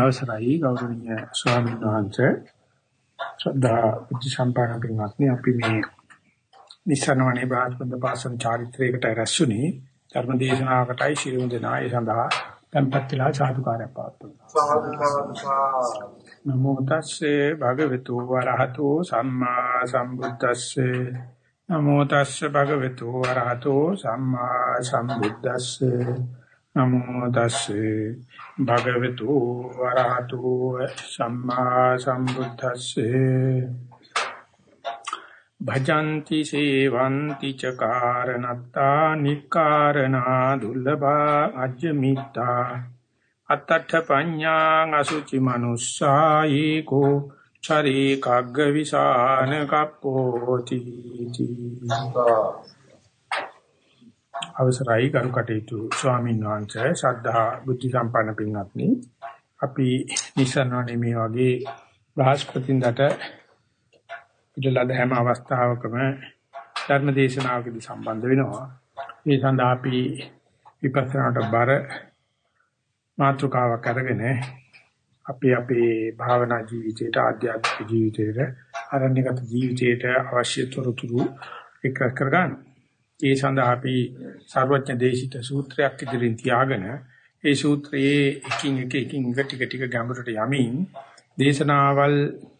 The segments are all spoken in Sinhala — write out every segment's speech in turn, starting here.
අවසරයි ගෞරවනීය ස්වාමීන් වහන්සේ. ශ්‍රද්ධා බුද්ධ සම්පන්න පින්වත්නි අපි මේ නිසනවනේ බ්‍රහස්පති පාසන චාරිත්‍රයකට රැස්ුනේ ධර්ම දේශනාවකටයි ශිරුම් දෙනා. ඒ සඳහා tempත් වෙලා සාදුකාරය පාත්තුනා නමෝ තස්සේ භගවතු වරහතෝ සම්මා සම්බුද්දස්සේ. නමෝ තස්සේ භගවතු වරහතෝ සම්මා සම්බුද්දස්සේ. නමෝ තස්සේ භගවතු වරහතු සම්මා සම්බුද්දස්සේ. භජନ୍ତି සේවಂತಿ ච කාරණත්තා නික්කාරණා දුර්ලභා අජ්ජමිත්තා. අත්තඨ පඤ්ඤාං අසුචි මනුස්සායේකෝ චරේ කග්ග විසාන කප්පෝති තී අවසරයි ගරු කටයුතු ස්වාමීන් වහන්සේ. ශ්‍රද්ධා බුද්ධ සම්පන්න පින්වත්නි. අපි නිසරණනේ මේ වගේ බ්‍රහස්පතින්දට ඉදලද හැම අවස්ථාවකම ධර්ම දේශනාවකදී සම්බන්ධ වෙනවා. මේ සඳහා අපි විපස්සනාට බර මාතෘකාවක් අරගෙන අපි අපේ භාවනා ජීවිතයට ආධ්‍යාත්මික ජීවිතයට අරණ්‍යගත ජීවිතයට අවශ්‍ය තොරතුරු එක්ක කරගන්න. ඒ සඳහා අපි සර්වඥ දේශිත සූත්‍රයක් ඉදිරියෙන් තියාගෙන ඒ සූත්‍රයේ එකින් එක එකින් එක ටික ටික ගැඹුරට යමින් දේශනාවල්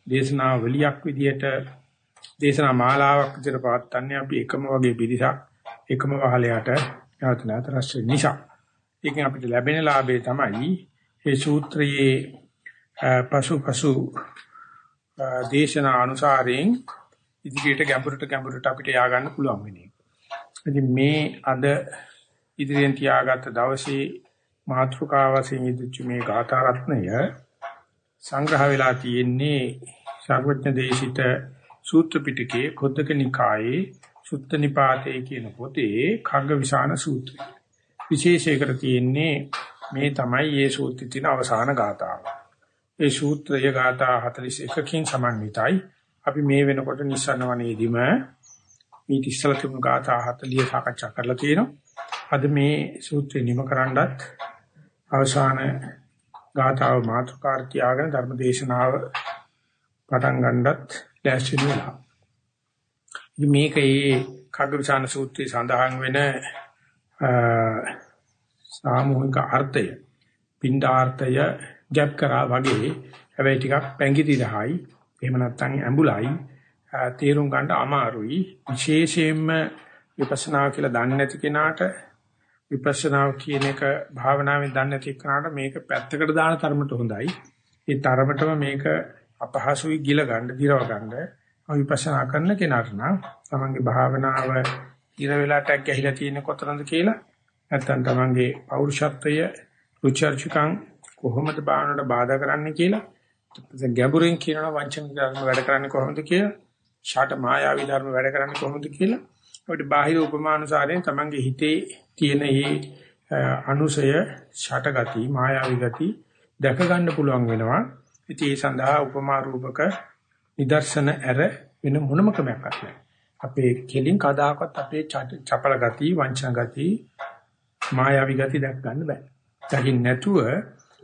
දේශනාවලියක් විදියට දේශනා මාලාවක් විදියට පවත්න්නේ අපි එකම වගේ පිරිසක් එකම වහලයට නැවත නැවත රැස් වෙන නිසා. ඒකෙන් අපිට ලැබෙන ලාභය තමයි මේ සූත්‍රයේ පසු පසු දේශනා අනුසාරයෙන් ඉදිරියට ගැඹුරට ගැඹුරට අපිට යා ගන්න පුළුවන් වෙන්නේ. ඉතින් මේ අද ඉදිරියෙන් තියාගත්ත දවසේ මාතෘකාව වශයෙන් ඉදිච්ච මේ ගාථා රත්නය සංග්‍රහ වෙලා තියෙන්නේ ශාග්‍රඥ දේශිත සූත්‍ර පිටකයේ කොද්දක නිකායේ සුත්ත නිපාතේ කියන පොතේ කග්ගවිසාන සූත්‍රය. විශේෂයකට තියෙන්නේ මේ තමයි මේ සූත්‍රයේ තියෙන අවසාන ගාථාව. ඒ සූත්‍රය ගාථා 41කින් සමන්විතයි. අපි මේ වෙනකොට නිස්සනවනේදීම මේ ඉස්සල තිබුණු ගාථා 40 සාකච්ඡා කරලා තියෙනවා. අද මේ සූත්‍රය නිම කරන්නත් අවසාන ගාථාව මාතෘකාර තියාගෙන ධර්ම දේශනාව පටන් ගන්නත් ලෑස්ති වෙනවා. ඉතින් මේකේ කග්ගවිසාන සූත්‍රයේ සඳහන් වෙන සාමූහික අර්ථය පින්ඩාර්ථය ජප් කරා වගේ හැබැයි ටිකක් පැංගිටි දහයි එහෙම නැත්නම් ඇඹුලයි තේරුම් ගන්න අමාරුයි. විශේෂයෙන්ම විපස්සනා කියලා දන්නේ නැති කෙනාට විපස්සනා කියන එක භාවනාවෙන් දන්නේ නැති කෙනාට මේක පැත්තකට දාන තරමට හොඳයි. ඒ තරමටම මේක අපහසුයි ගිල ගන්න දිරව ගන්න. විපස්සනා කරන කෙනාට නම් තමන්ගේ භාවනාව ඉර වෙලාටක් ගැහිලා තියෙන කොතරම්ද කියලා? නැත්නම් තමන්ගේ පෞරුෂත්වය රුචර්චකම් කොහොමද භාවනාවට බාධා කරන්නේ කියලා? ගැඹුරින් කියනවා වංචනික ධර්ම වැඩ කරන්නේ කොහොමද කියලා? ෂාට මායාවී ධර්ම වැඩ කරන්නේ කොහොමද කියලා? අපිට බාහිර උපමානුසාරයෙන් තමන්ගේ හිතේ තියෙන මේ අනුසය ෂාට ගති මායාවී ගති දැක ගන්න පුළුවන් වෙනවා. ඉතින් ඒ සඳහා උපමා රූපක නිදර්ශන ඇර වෙන මොනම ක්‍රමයක් නැහැ. අපේ කෙලින් කදාකවත් අපේ චපල ගති වංචන ගති මායාවී ගති දැක ගන්න බෑ. දකින්න නැතුව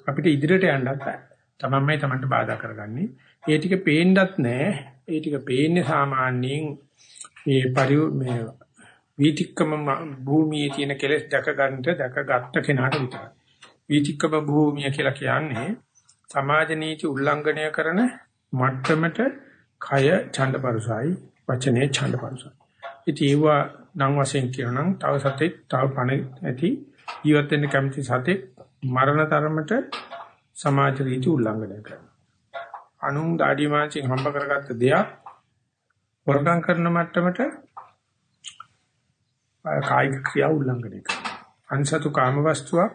අපිට ඉදිරියට යන්නත් බෑ. තමන්මයි තමන්ට බාධා කරගන්නේ. ඒ ටික පේන්නත් නැහැ. ඒ ටික පේන්නේ සාමාන්‍යයෙන් මේ පරි මේ වීතික්කම භූමියේ තියෙන කෙලෙස් දැක ගන්නට දැක ගත්ත කෙනාට විතරයි. වීතික්කම භූමිය කියලා කියන්නේ සමාජ නීති උල්ලංඝනය කරන මට්ටමට කය ඡන්දපරුසයි වචනේ ඡන්දපරුසයි. ඉතින් ඒවා නම් වශයෙන් කියනනම් තව සතෙක් තව පණ ඇති ජීවත් වෙන්න කැමති සතෙක් මරණ තරමට සමාජ රීති උල්ලංඝනය කරනවා. අනුන් දාඩිය මාංශයෙන් හම්බ කරගත්ත දෙයක් වරකම් කරන මට්ටමට කායික ක්‍රියා උල්ලංඝනය කරනවා. අන්සතු කාම වස්තුවක්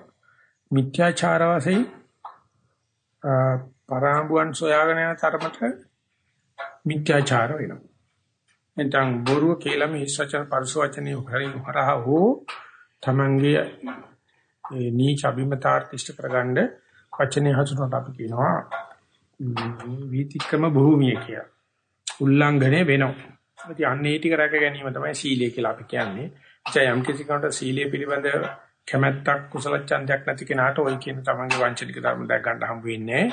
මිත්‍යාචාර වශයෙන් පරාඹුවන් සොයාගෙන යන තරමට මිත්‍යාචාර වෙනවා. එතන බොරුව කියලා මේ සත්‍යන පරිසවචනිය හරින් හරහා හෝ තමන්ගේ නීච අභිමතාර්ථිෂ්ඨ කරගන්න වචනේ හසුනට අපි කියනවා වීතික්‍රම භූමිය කියලා. උල්ලංඝනය වෙනවා. ඉතින් අන්න ඒ ටික රැක ගැනීම තමයි සීලය කියලා අපි කියන්නේ. එචා යම් කිසි කෙනෙකුට සීලය පිළිබඳ කැමැත්තක් කුසල ඡන්දයක් නැති කෙනාට ওই කියන තමන්ගේ වංචනික ධර්ම දැක් ගන්න හම්බ වෙන්නේ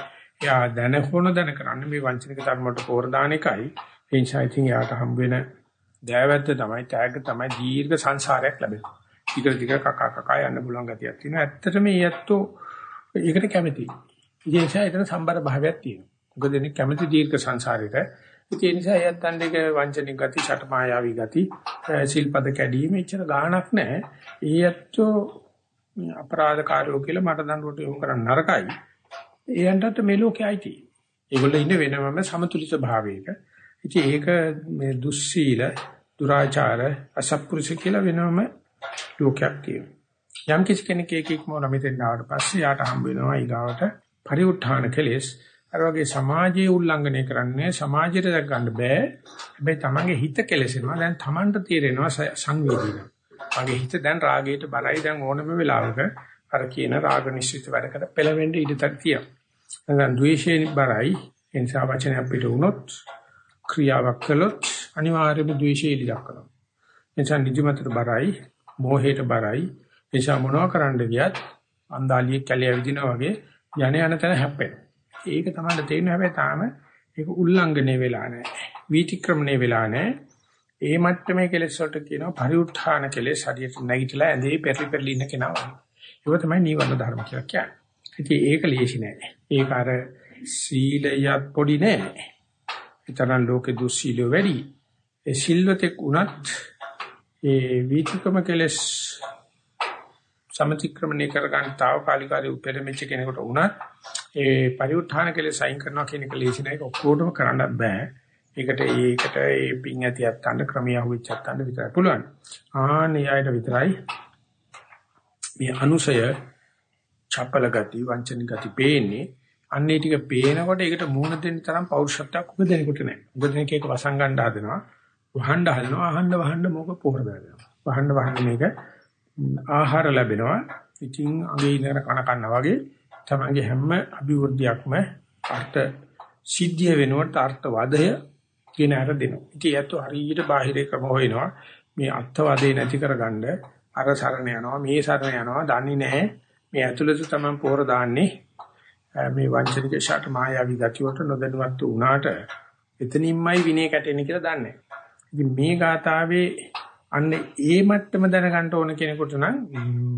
එයා දැන හොන දැන කරන්නේ මේ වංචනික ධර්ම වලට පෝර දාන එකයි ඒ නිසා ඉතින් එයාට හම්බ වෙන දෑවැද්ද තමයි ත්‍යාග තමයි දීර්ඝ සංසාරයක් ලැබෙන්නේ. ටික ටික කකා කකා යන්න පුළුවන් ගතියක් තියෙනවා. ඇත්තටම මේ ඇත්තෝ ඒකට කැමතියි. ඒ නිසා එතන සම්බර භාවයක් තියෙනවා. මොකද එන්නේ කැමති දීර්ඝ සංසාරෙට. ඒ නිසා එයත් අnder වංචනික ගති, ෂටමායාවී ගති, සිල්පද කැඩීම එච්චර ගාණක් නැහැ. ඒ ඇත්තෝ අපරාධකාරයෝ කියලා මට දඬුවට යොමු කරන්න නරකයි. ඒයන්ටත් මේ ලෝකේ අයිති. ඒගොල්ලෝ ඉන්නේ වෙනමම සමතුලිත භාවයක. ඉතින් ඒක මේ දුස්සීල, දුරාචාර, අසත්පුරුෂ කියලා වෙනම ලෝකයක් තියෙනවා. යම් කිසි කෙනෙක් එක ඉක්මවල මෙතෙන් ආවට පස්සේ යාට හම්බ වෙනවා ඊගාවට පරිඋත්ථාන කෙලෙස් අර වගේ සමාජයේ උල්ලංඝනය කරන්නේ සමාජයට දැක් ගන්න බෑ. හැබැයි තමන්ගේ හිත කෙලෙසෙනවා. දැන් තමන්ට තේරෙනවා සංවේදීන මගේ හිත දැන් රාගයට බරයි දැන් ඕනම වෙලාවක අර කියන රාග නිශ්චිත වැඩකට පෙළවෙන්න ඉඩක් තියෙනවා. දැන් ද්වේෂයෙන් බරයි ඒ නිසා වචනය අපිට වුණොත් ක්‍රියාවක් කළොත් අනිවාර්යයෙන්ම ද්වේෂය ඉලක්ක කරනවා එනිසා නිදිමතට බරයි මෝහයට බරයි නිසා මොනවා කරන්න ගියත් අන්දාලියේ කැලිය විදිනා වගේ යන යන තැන හැප්පෙනවා. ඒක තමයි තේරෙන්නේ හැබැයි තාම ඒක උල්ලංඝනය වෙලා නැහැ. වීතික්‍රමණය වෙලා නැහැ. ඒ මට්ටමේ කෙලෙස් වලට කියනවා පරිඋත්ථාන කෙලෙස් හරියට නැගිටලා ඇඳේ පෙරලි පෙරලි ඉන්න කෙනා වගේ. ඒක තමයි නීවරණ ධර්ම කියලා කියන්නේ. ඉතින් ඒක ලේසි නෑ. ඒක අර සීලයත් පොඩි නෑ. ඊතරම් ලෝකේ දුස්සීලෝ වැඩි. ඒ සිල්වතෙක් උනත් ඒ වීතිකම කෙලෙස් සමතික්‍රමණය කරගන්න తాවකාලිකාරී උපෙරෙච්ච කෙනෙකුට වුණත් ඒ පරිඋත්ථාන කෙලෙස් අයින් කරනවා කියන එක ලේසි නෑ ඒක ඔක්කොටම කරන්නත් බෑ. ඒකට ඒකට ඒ පිං ඇතියත් ගන්න ක්‍රමිය අහුවෙච්චත් ගන්න විතරයි පුළුවන්. ආන්නේ ආයත විතරයි මේ අනුසය චපල ගති වංචන ගති පේන්නේ අන්නේ ටික පේනකොට ඒකට මූණ දෙන්න තරම් පෞරුෂත්වයක් උග දෙනකොට නෑ. උග දෙනක ඒක වසං ගන්න හදනවා. වහන්න හදනවා. අහන්න වහන්න මොක පොහොර දානවා. වහන්න වහන්න මේක ආහාර ලැබෙනවා. ඉතින් අගේ ඉඳගෙන කන කන්න වගේ තමන්ගේ හැම අභිවෘද්ධියක්ම අර්ථ සිද්ධිය වෙනුවට අර්ථ වදය කියන අර දෙනවා. ඉතින් ඒත් හරියට බාහිරේ ක්‍රම හොයනවා. මේ අර්ථවදේ නැති කරගන්න අර සරණ යනවා මේ සරණ යනවා දන්නේ නැහැ. මේ ඇතුළත තමන් පොහොර දාන්නේ මේ වංචනික ෂට මායාවී ගති වලට නොදැනුවත් වුණාට එතනින්මයි විනය කැටෙන්නේ කියලා දන්නේ. ඉතින් මේ ගාතාවේ අන්න ඒ මට්ටම දැනගන්න ඕන කෙනෙකුට නම්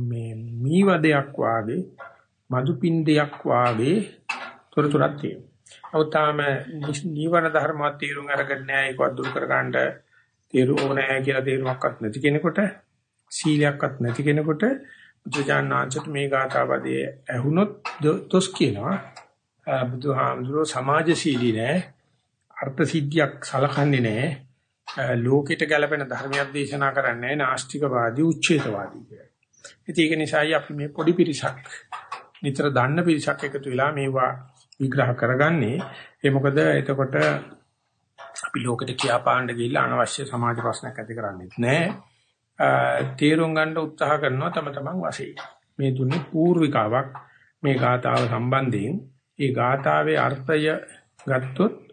මේ මීවදයක් වාගේ මදුපින්ඩයක් වාගේ තොරතුරක් තියෙනවා. නමුත් තාම නීවරණ ධර්මවත් තීරුම් අරගෙන නැහැ ඒකවත් දුරු කර ගන්නට තීරු ඕනෑ කියලා තීරුමක්වත් නැති කෙනෙකුට සීලයක්වත් නැති කෙනෙකුට බුදුජානනාංශට මේ ගාථාපදයේ ඇහුනොත් තොස් කියනවා බුදුහාමුදුරුවෝ සමාජශීලී නෑ අර්ථ සිද්ධියක් සලකන්නේ නෑ ලෝකෙට ගැලපෙන ධර්මයක් දේශනා කරන්නේ නාස්තිකවාදී උච්ඡේදවාදී කියලා. ඉතින් ඒක නිසායි අපි මේ පොඩි පිරිසක් නිතර දන්න පිරිසක් එකතු වෙලා මේවා විග්‍රහ කරගන්නේ. ඒ මොකද එතකොට අපි ලෝකෙට කියාපාන්න ගිහිල්ලා අනවශ්‍ය සමාජ ප්‍රශ්නයක් ඇති කරන්නේ නැහැ. තීරුම් ගන්න උත්සාහ කරනවා තම තමන් වශයෙන්. මේ දුන්නේ පූර්විකාවක් මේ ගාථාව සම්බන්ධයෙන්. ඒ ගාථාවේ අර්ථය ගත්තොත්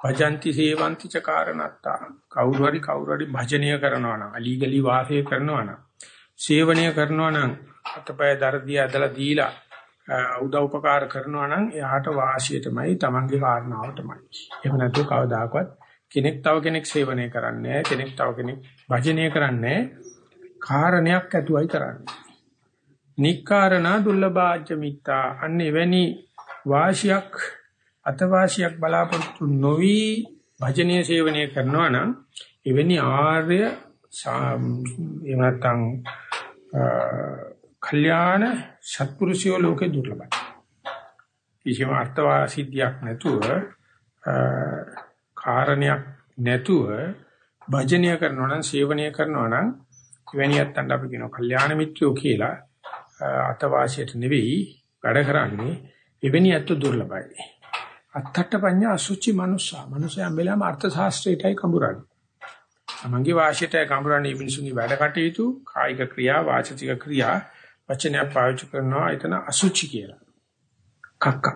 භජಂತಿ සේවಂತಿ ච කාරණත්තා කවුරු හරි කවුරු හරි භජනීය කරනවා නම් අලීගලි වාසය කරනවා නම් සේවනීය කරනවා නම් අතපය දරදී ඇදලා දීලා උදව් උපකාර කරනවා නම් එයාට වාසිය තමයි Tamange කාරණාව තමයි. එහෙම නැතුව කවදාකවත් කෙනෙක් තව කෙනෙක් සේවනය කරන්නේ කෙනෙක් තව කෙනෙක් භජනීය කරන්නේ කාරණයක් ඇතුවයි කරන්නේ. නික්කාරණා දුර්ලභාජ්‍ය මිත්තා අන්න එවැනි වාසියක් අතවාසියක් බලාපොරොත්තු නොවි භජනීය සේවනය කරනවා නම් එවැනි ආර්ය එහෙම නැත්නම් කල්යාණ සත්පුරුෂයෝ ලෝකේ දුර්ලභයි. කිසිම අර්ථවාසිද්ධියක් නැතුව කාරණයක් නැතුව භජනීය කරනවා නම් සේවනය කරනවා නම් එවැනි අත්තන්ට අපි කියනවා කල්යාණ මිත්‍රයෝ කියලා අතවාසියට නෙවෙයි වැඩ කරන්නේ එවැනි අත්තු දුර්ලභයි. අත්තට පඤ්ඤා අසුචි මනුස්සා. මනුස්සයා මෙලම අර්ථ ශාස්ත්‍රයටයි කඹරන්නේ. තමන්ගේ වාසියටයි කඹරන්නේ මිනිසුන්ගේ වැඩ කටයුතු, කායික ක්‍රියා, වාචික ක්‍රියා, වචනයක් පාවිච්චි කරනවා එතන අසුචි කියලා. කක්ක.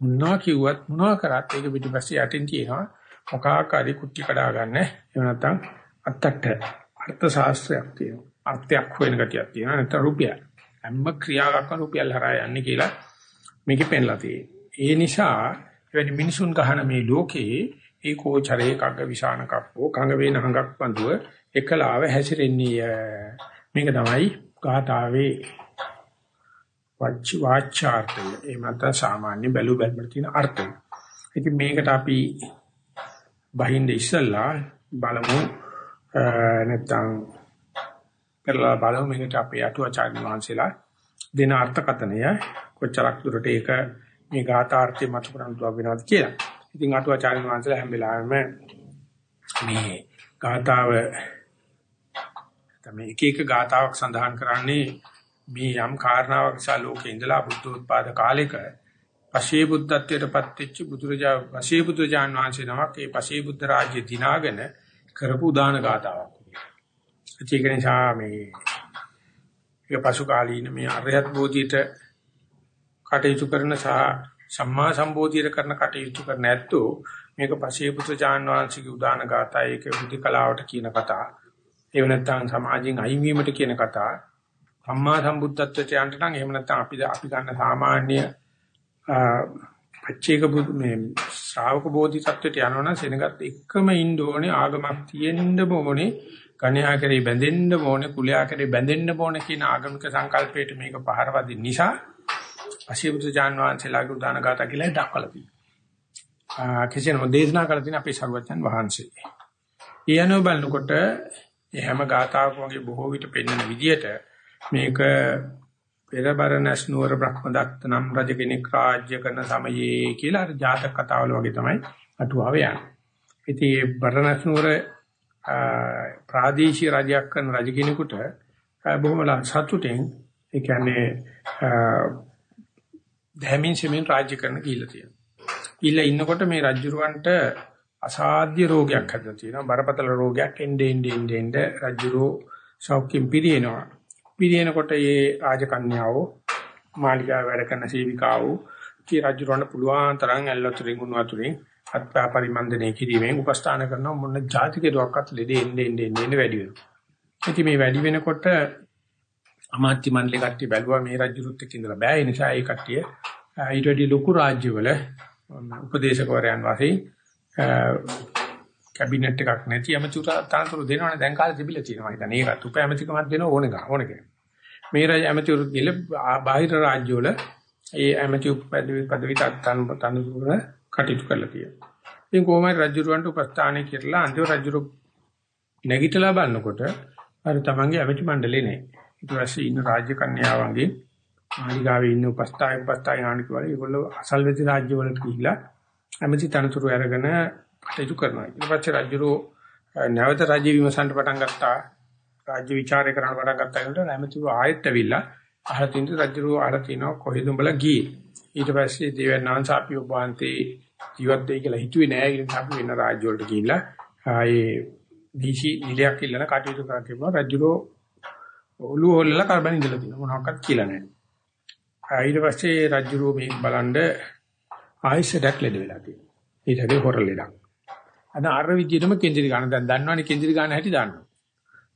මොනවා කිව්වත් මොනවා කරත් ඒක පිටිපස්සේ යටින් තියෙනවා. මොකාකාරී කුට්ටි කඩා ගන්න. එහෙම නැත්නම් අත්තට අර්ථ ශාස්ත්‍රයක් තියෙනවා. අර්ථයක් හොයන ගතියක් තියෙනවා නැත්නම් රුපියල්. හැම ක්‍රියාවක්ම රුපියල් හරහා යන්නේ කියලා මේකේ පෙන්ලා තියෙනවා. ඒ නිසා එවැනි මිනිසුන් ගහන මේ ලෝකේ ඒ කෝචරේ කග්ග විසාන කප්පෝ කඟ වේන හඟක් බඳුව එකලාව හැසිරෙන්නේ මේක තමයි ගාථාවේ වච වාචාර්ථය. ඒ මත සාමාන්‍ය බැලු බැලමට තියෙන අර්ථය. ඉතින් මේකට අපි බහින්ද ඉස්සල්ලා බලමු. නැත්තම් පෙරලා බලමු. මේකට අපේ අටුවාචාර්ය වහන්සේලා දෙන අර්ථකතනය කොච්චරක් දුරට ඒක මේ ගාථාර්ථය මත කරන් දුව වෙනවද කියලා. ඉතින් අටුවාචාර්ය වහන්සේලා හැම වෙලාවෙම මේ ගාථාව තමයි එක එක ගාථාවක් සඳහන් කරන්නේ මේ යම් කාරණාවක් නිසා ලෝකේ ඉඳලා බුද්ධ උත්පාද කාලෙක පශේ බුද්ධත්වයට පත්වෙච්ච බුදුරජා පශේ බුදුජාන් වහන්සේ නමක් ඒ පශේ බුද්ධ රාජ්‍ය දිනාගෙන කරපු උදාන ගාතාවක්. ඒක නිසා මේ ඒක පසු කාලීන මේ අරහත් බෝධියට කටයුතු කරන සහ සම්මා සම්බෝධියට කරන කටයුතු කරන ඇත්තෝ මේක පශේ බුදුජාන් වහන්සේගේ උදාන ගාථා ඒක බුද්ධ කලාවට කියන කතා. ඒව නැත්නම් සමාජයෙන් අයින් වීමට කියන කතා. සම්මා සම්බුද්ධත්වයට යන්න නම් එහෙම නැත්නම් අපි අපි ගන්න සාමාන්‍ය පච්චේක බුදු මේ ශ්‍රාවක බෝධිසත්වයට යනවනම් සෙනගත් එකම ඉන්න ඕනේ ආගමක් තියෙන්න ඕනේ කණ්‍යා කරේ බැඳෙන්න ඕනේ කුලයා කරේ බැඳෙන්න ඕනේ කියන ආගමික සංකල්පයට මේක පහර වදින නිසා අශීබුද්ධ ජාන් වහන්සේලාගේ උදාන ගාථා කියලා දක්වලා තියෙනවා. කිසියම් දේශනා කරලා තියෙන අපේ සර්වඥන් වහන්සේ. ඊයනෝ බලනකොට හැම ගාථාවකම වගේ බොහෝ විට පෙන්වන විදියට මේක පෙරබරණස් නුවර බ්‍රහ්මදත්ත නම් රජ කෙනෙක් රාජ්‍ය කරන සමයේ කියලා අර ජාතක කතාවල වගේ තමයි අටුවාව යන්නේ. ඉතින් මේ බරණස් නුවර ප්‍රාදේශීය රජයක් කරන රජ කෙනෙකුට බොහොම සතුටින් ඒ කියන්නේ දැමින් සෙමින් රාජ්‍ය කරන කියලා තියෙනවා. ඊළ ඉන්නකොට මේ රජුරවන්ට අසාධ්‍ය රෝගයක් හැදලා තියෙනවා. බරපතල රෝගයක් එnde ende ende ende රජුරෝ සෞඛ්‍යෙම් පිරිනනවා. පිරිනකොට මේ රාජකන්‍යාව මාලිගාව වැඩ කරන සේවිකාවෝ කී රජුරවන්න පුළුවන් තරම් ඇල්ලතුරින් උණු වතුරින් අත්පා පරිමන්දනය කිරීමෙන් උපස්ථාන කරන මොන જાතිකේ දොක්කත් ලෙඩේ එන්නේ එන්නේ එන්නේ වැඩි වෙනවා. ඉතින් මේ වැඩි වෙනකොට අමාත්‍ය මණ්ඩලේ කට්ටිය බැලුවා මේ රජුරුත් එක්ක ඉඳලා බෑ ඒ නිසා ඒ කට්ටිය ඊට වැඩි ලොකු රාජ්‍යවල උපදේශකවරයන් වශයෙන් කැබිනට් එකක් නැති ඇමතිවරු තනතුරු දෙනවනේ දැන් කාලේ තිබිලා තියෙනවා. හිතන්න ඒකත් උප ඇමතිකමක් දෙනව ඕනේ ගා ඕනේ කෙනෙක්. මේ රජ ඇමතිවරු ගිල බාහිර රාජ්‍යවල ඒ ඇමති පදවි පදවි තනතුරු කටයුතු කරලා තියෙනවා. ඉතින් කොහොමද රජුරවන්ට උපස්ථානය කියලා අන්තිම රජුරු නැගිටලා බලනකොට අර තමන්ගේ ඇමති මණ්ඩලේ නෑ. ඊට පස්සේ ඉන්න රාජ්‍ය කන්‍යාවන්ගේ මාලිගාවේ ඉන්න උපස්ථාය උපස්ථාය ආනිකවල ඒගොල්ලෝ අසල්වැසි රාජ්‍යවලට ගිහිලා ඇමති තනතුරු අරගෙන කටයුතු කරනවා. ඊට පස්සේ රජුරෝ නැවත රාජ්‍ය විමසන්න පටන් ගත්තා. රාජ්‍ය විචාරය කරන්න පටන් ගත්තා කියනකොට නැමැතිව ආයෙත් ඇවිල්ලා අහලා තින්ද රජුරෝ අහලා තිනවා කොහෙද උඹලා ගියේ. ඊට පස්සේ දේවනාංශ අපි ඔබ වහන්සේ ජීවත් වෙයි කියලා හිතුවේ නෑ. ඒ නිසා අපි වෙන රාජ්‍ය වලට ගිහිල්ලා ආයේ දීසි නිලයක් ඉල්ලන කටයුතු කරා කිව්වා. රජුරෝ ඔළුව හොල්ලලා කරබන් ඉඳලා තියෙනවා. මොනවක්වත් කියලා නෑ. ඊට පස්සේ රජුරෝ මේක බලන්ඩ ආයෙසඩක් ලෙඩ වෙලා තියෙනවා. ඊටගේ හොර ලෙඩක්. අද අර විදිහටම කෙන්දිරි ගන්න දැන් දන්නවනේ කෙන්දිරි ගන්න හැටි දාන්නවා.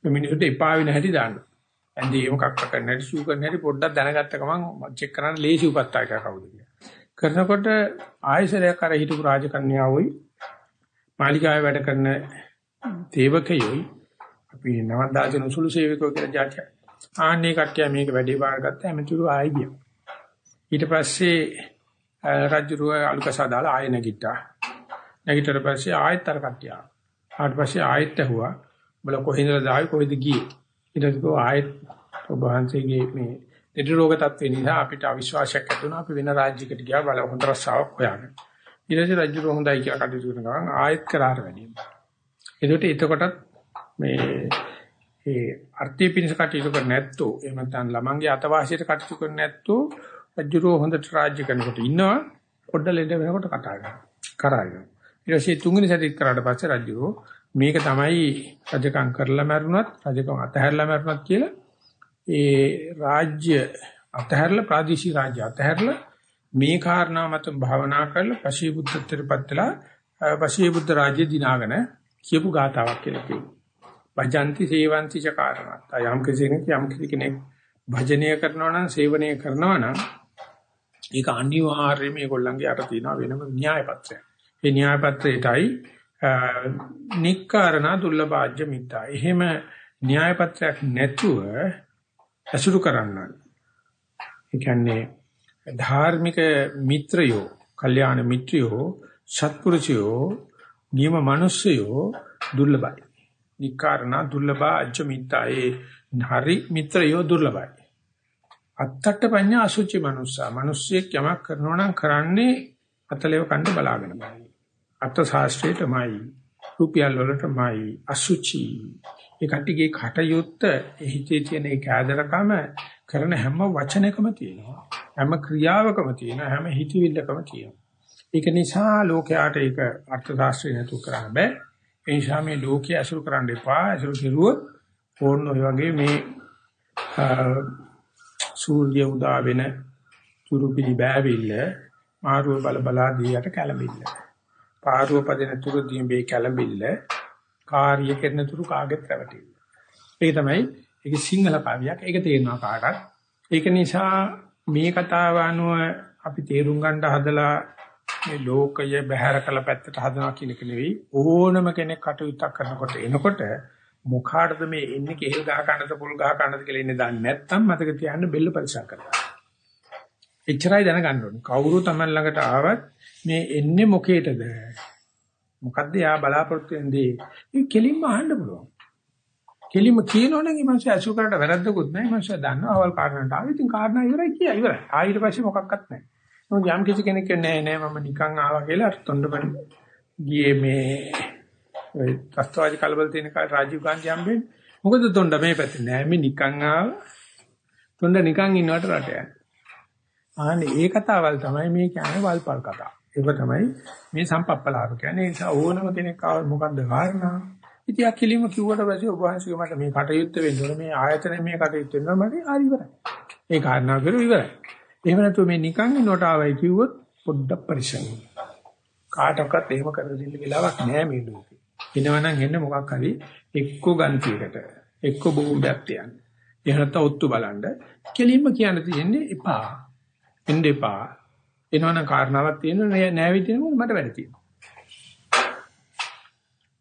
මේ මිනිසුන්ට එපා වෙන හැටි දාන්නවා. ඇන්දි මොකක් කරන්න හැටි ෂූ කරන්න හැටි පොඩ්ඩක් දැනගත්ත ගමන් චෙක් කරන්න ලේසි උපස්ථායක කවුද කියලා. කරනකොට ආයසරයක් අර හිටපු රාජකන්‍යාවෝයි මාලිගාවේ වැඩ කරන දේවකයෝයි අපි නවදාසන සුළු සේවකයෝ කියලා જાතිය. ආන්නේ කට්ටිය මේක වැඩේ බාරගත්ත ඇමතුරු ආයි ගියා. ඊට පස්සේ රජුරුව අලුකසා දාලා ආයෙ නැගිට්ටා. නැගිටතර පස්සේ ආයෙත් අර කට්ටිය ආවා. ආවට පස්සේ ආයෙත් ඇහුවා බල කොහෙන්ද ආවේ කොහෙද ගියේ? ඊට පස්සේ ආයෙත් ඔබ වහන්සේගේ මේ දෙඩ රෝග තත්ත්වේ නිසා අපිට අවිශ්වාසයක් ඇති වුණා. අපි වෙන රාජ්‍යයකට ගියා බල හොඳ රස්සාවක් හොයාගෙන. ඊට පස්සේ රජු හොඳයි කියලා කටයුතු කරන ගමන් ආයෙත් කරාර වැඩි. ඒකට එතකොටත් මේ ඒ අර්ථය පිණිස කටයුතු කරන්නේ නැත්තෝ එහෙම නැත්නම් ළමංගේ අතවාසියට කටයුතු කරන්නේ නැත්තෝ රජුරෝ හොඳට රාජ්‍ය කරනකොට ඉන්නවා. පොඩ්ඩ ලෙඩ වෙනකොට කතා කරනවා. කරාගෙන. ඊට පස්සේ තුන්වෙනි සැරේත් කරාට පස්සේ රජුරෝ මේක තමයි රජකම් කරලා මැරුණත් රජකම් අතහැරලා මැරුණත් කියලා ඒ රාජ්‍ය අතහැරලා ප්‍රාදේශීය රාජ්‍ය අතහැරලා මේ කාරණා මත භාවනා කරලා පශී බුද්ධත්වයටපත්ලා පශී බුද්ධ රාජ්‍ය දිනාගෙන කියපු ගාතාවක් කියලා කියනවා. භජନ୍ତି සේවନ୍ତି ච කාරණා. යම් කෙනෙක් යම් කෙනෙක් භජනය කරනවා නම් සේවනය කරනවා නම් ඒක අනිවාර්යයෙන්ම මේගොල්ලන්ගේ අර තියෙන වෙනම න්‍යාය පත්‍රයක්. ඒ න්‍යාය පත්‍රයටයි නික්කාරණ දුර්ලභාජ්‍ය මිත්තා. එහෙම න්‍යාය පත්‍රයක් නැතුව අසුරු කරන්නන්. ඒ කියන්නේ ධාර්මික මිත්‍රයෝ, කල්යාණ මිත්‍රයෝ, සත්පුරුෂයෝ, නියම මිනිස්සයෝ දුර්ලභයි. නික්කාරණ දුර්ලභා අජ්ජ මිත්තා. ඒ හරි මිත්‍රයෝ දුර්ලභයි. අත්තට පඤ්ඤා අසුචි මනුස්සා. මිනිස්සෙක් යමක් කරනවා නම් කරන්නේ අතලෙව කන්න බලාගෙනමයි. අර්ථ ශාස්ත්‍රයටමයි. රුපියල් වලටමයි අසුචි. ඒ කට්ටියගේ කටයුත්ත හිතේ තියෙන ඒ කෑදරකම කරන හැම වචනයකම තියෙනවා. හැම ක්‍රියාවකම තියෙනවා. හැම හිතවිල්ලකම තියෙනවා. ඒක නිසා ලෝකයාට ඒක අර්ථ ශාස්ත්‍රය නතු කරන්න බෑ. ඒ නිසා මේ ලෝකයේ අසුර කරන්න එපා. අසුර කෙරුවොත් ඕන්න ඔය වගේ මේ සූර්ය උදා වෙන තුරු පිළි බෑවිල්ල මාරුව බල බලා දියට කැළඹිල්ල. පාරුව පදින තුරු දිඹේ කැළඹිල්ල කාර්ය කරන තුරු කාගෙත් රැවටිල්ල. ඒක තමයි ඒක සිංහල කවියක්. ඒක තේරෙනවා කාටත්. ඒක නිසා මේ කතාව අනුව අපි තේරුම් ගන්න හදලා මේ ලෝකය බැහැර කළ පැත්තට හදනවා කියන එක නෙවෙයි ඕනම කෙනෙක් කටයුත්තක් කරනකොට එනකොට මොකාටද මේ එන්නේ කෙහෙල් ගහ කන්නද පොල් ගහ කන්නද කියලා ඉන්නේ දන්නේ නැත්නම් මතක තියාගන්න බෙල්ල පරිසම් කරලා. එච්චරයි දැනගන්න ඕනේ. කවුරු Taman ළඟට ආවත් මේ එන්නේ මොකේටද? මොකද්ද යා බලාපොරොත්තු වෙන්නේ? ඒ කෙලින්ම අහන්න පුළුවන්. කෙලින්ම කියනවනම් මේ මිනිස්සු අසු කරට වැරද්දකුත් නැහැ. මිනිස්සු දන්නවා අවල් කාරණාට ආව. ඉතින් කාරණා ඉවරයි කියයි ඉවරයි. ආයෙත් පස්සේ මොකක්වත් නැහැ. මොකද යම් කිසි කෙනෙක් නෑ නෑ මම නිකන් ආවා කියලා තොණ්ඩපන් ගියේ මේ ඔය ත්‍ස්තවාදී කලබල තියෙන කාලේ රාජීව් ගාන්ධි හම්බෙන්නේ. මොකද තොණ්ඩ මේ පැත්තේ නෑ මේ නිකන් ආව. තොණ්ඩ නිකන් ඉන්නවට රට යන්නේ. ආන්නේ ඒ කතාවල් තමයි මේ කියන්නේ වල්පල් කතා. ඒක තමයි මේ සම්පප්පලාප කියන්නේ. ඒ නිසා ඕනම කෙනෙක් ආව මොකද්ද කාරණා? ඉතින් අකිලිම කිව්වට පස්සේ ඔබ වහන්සේ මට මේ කටයුත්ත වෙන්න ඕනේ මේ ආයතනයේ මේ කටයුත්ත වෙනවා මට හරි ඉවරයි. ඒ කාරණා කරු ඉවරයි. එහෙම නැතුව මේ නිකන් ඉන්නට ආවයි කිව්වොත් පොඩ්ඩක් පරිස්සම්. කාටවත් එහෙම කරලා දෙන්න වෙලාවක් නෑ මේ ලෝකේ. එනවනම් එන්න මොකක් හරි එක්ක ගන්තියකට එක්ක බෝම්බයක් තියන්න. එහෙම නැත්නම් ඔත්තු බලන්න. කෙලින්ම කියන්න තියෙන්නේ එපා. එන්න එපා. එනවනම් කාරණාවක් තියෙනවා නෑ විදිනකොට මට වැඩ තියෙනවා.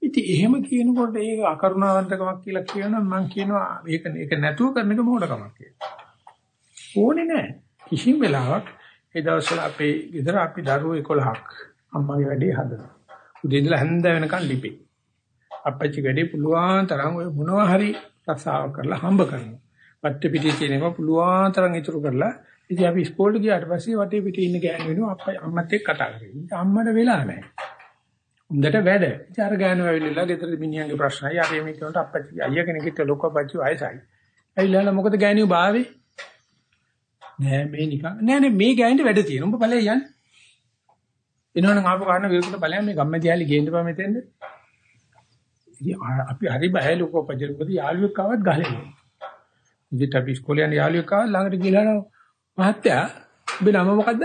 ඉතින් එහෙම කියනකොට ඒක අකරුණාවන්තකමක් කියලා කියනනම් මම කියනවා ඒක ඒක නැතුව කරන එක මොඩකමක් කියලා. ඕනේ නෑ. කිසිම වෙලාවක් ඒ දවස්වල අපේ ගෙදර අපි දරුවෝ 11ක් අම්මගේ වැඩේ හදනවා. උදේ ඉඳලා හැන්ද වෙනකන් ලිපේ. අපච්චි වැඩේ පුළුවන් තරම් ඔය මොනවා හරි රසාව කරලා හම්බ කරනවා. වටේ පිටියේ තියෙනවා පුළුවන් තරම් ඉතුරු කරලා ඉතින් අපි ඉස්කෝලේ ගියාට පස්සේ වටේ පිටියේ ඉන්න ගෑනු වෙනවා අප්පා අම්මත් එක්ක කතා කරගෙන. ඉතින් අම්මට වෙලා නැහැ. උන්දට වැඩ. ඉතින් අර ගෑනු ඇවිල්ලා ගෙදර මිනිහාගේ ප්‍රශ්නයි අර මේ කියනට අප්පච්චි අයියා කෙනෙක්ට ලොකු අප්පච්චි වයසයි. ඇවිල්ලා මොකද ගෑනියෝ බාවේ? නෑ මේ නිකන් නෑ නෑ මේ ගෑනිට වැඩ තියෙන. උඹ ඵලයේ යන්නේ. එනවනම් ආපු කාරණා විරුද්ධ ඵලයන් මේ ගම්මැදියාලි ගේන්න බෑ මෙතෙන්ද? අපි හරි බය ලොකෝ පජරුපති යාළුවෙක් ආවත් ගහලේ. ඉතින් අපි ඉස්කෝලේ යන යාළුවෙක් ආව ළඟට ගිහලා මහත්තයා ඔබ නම මොකද්ද?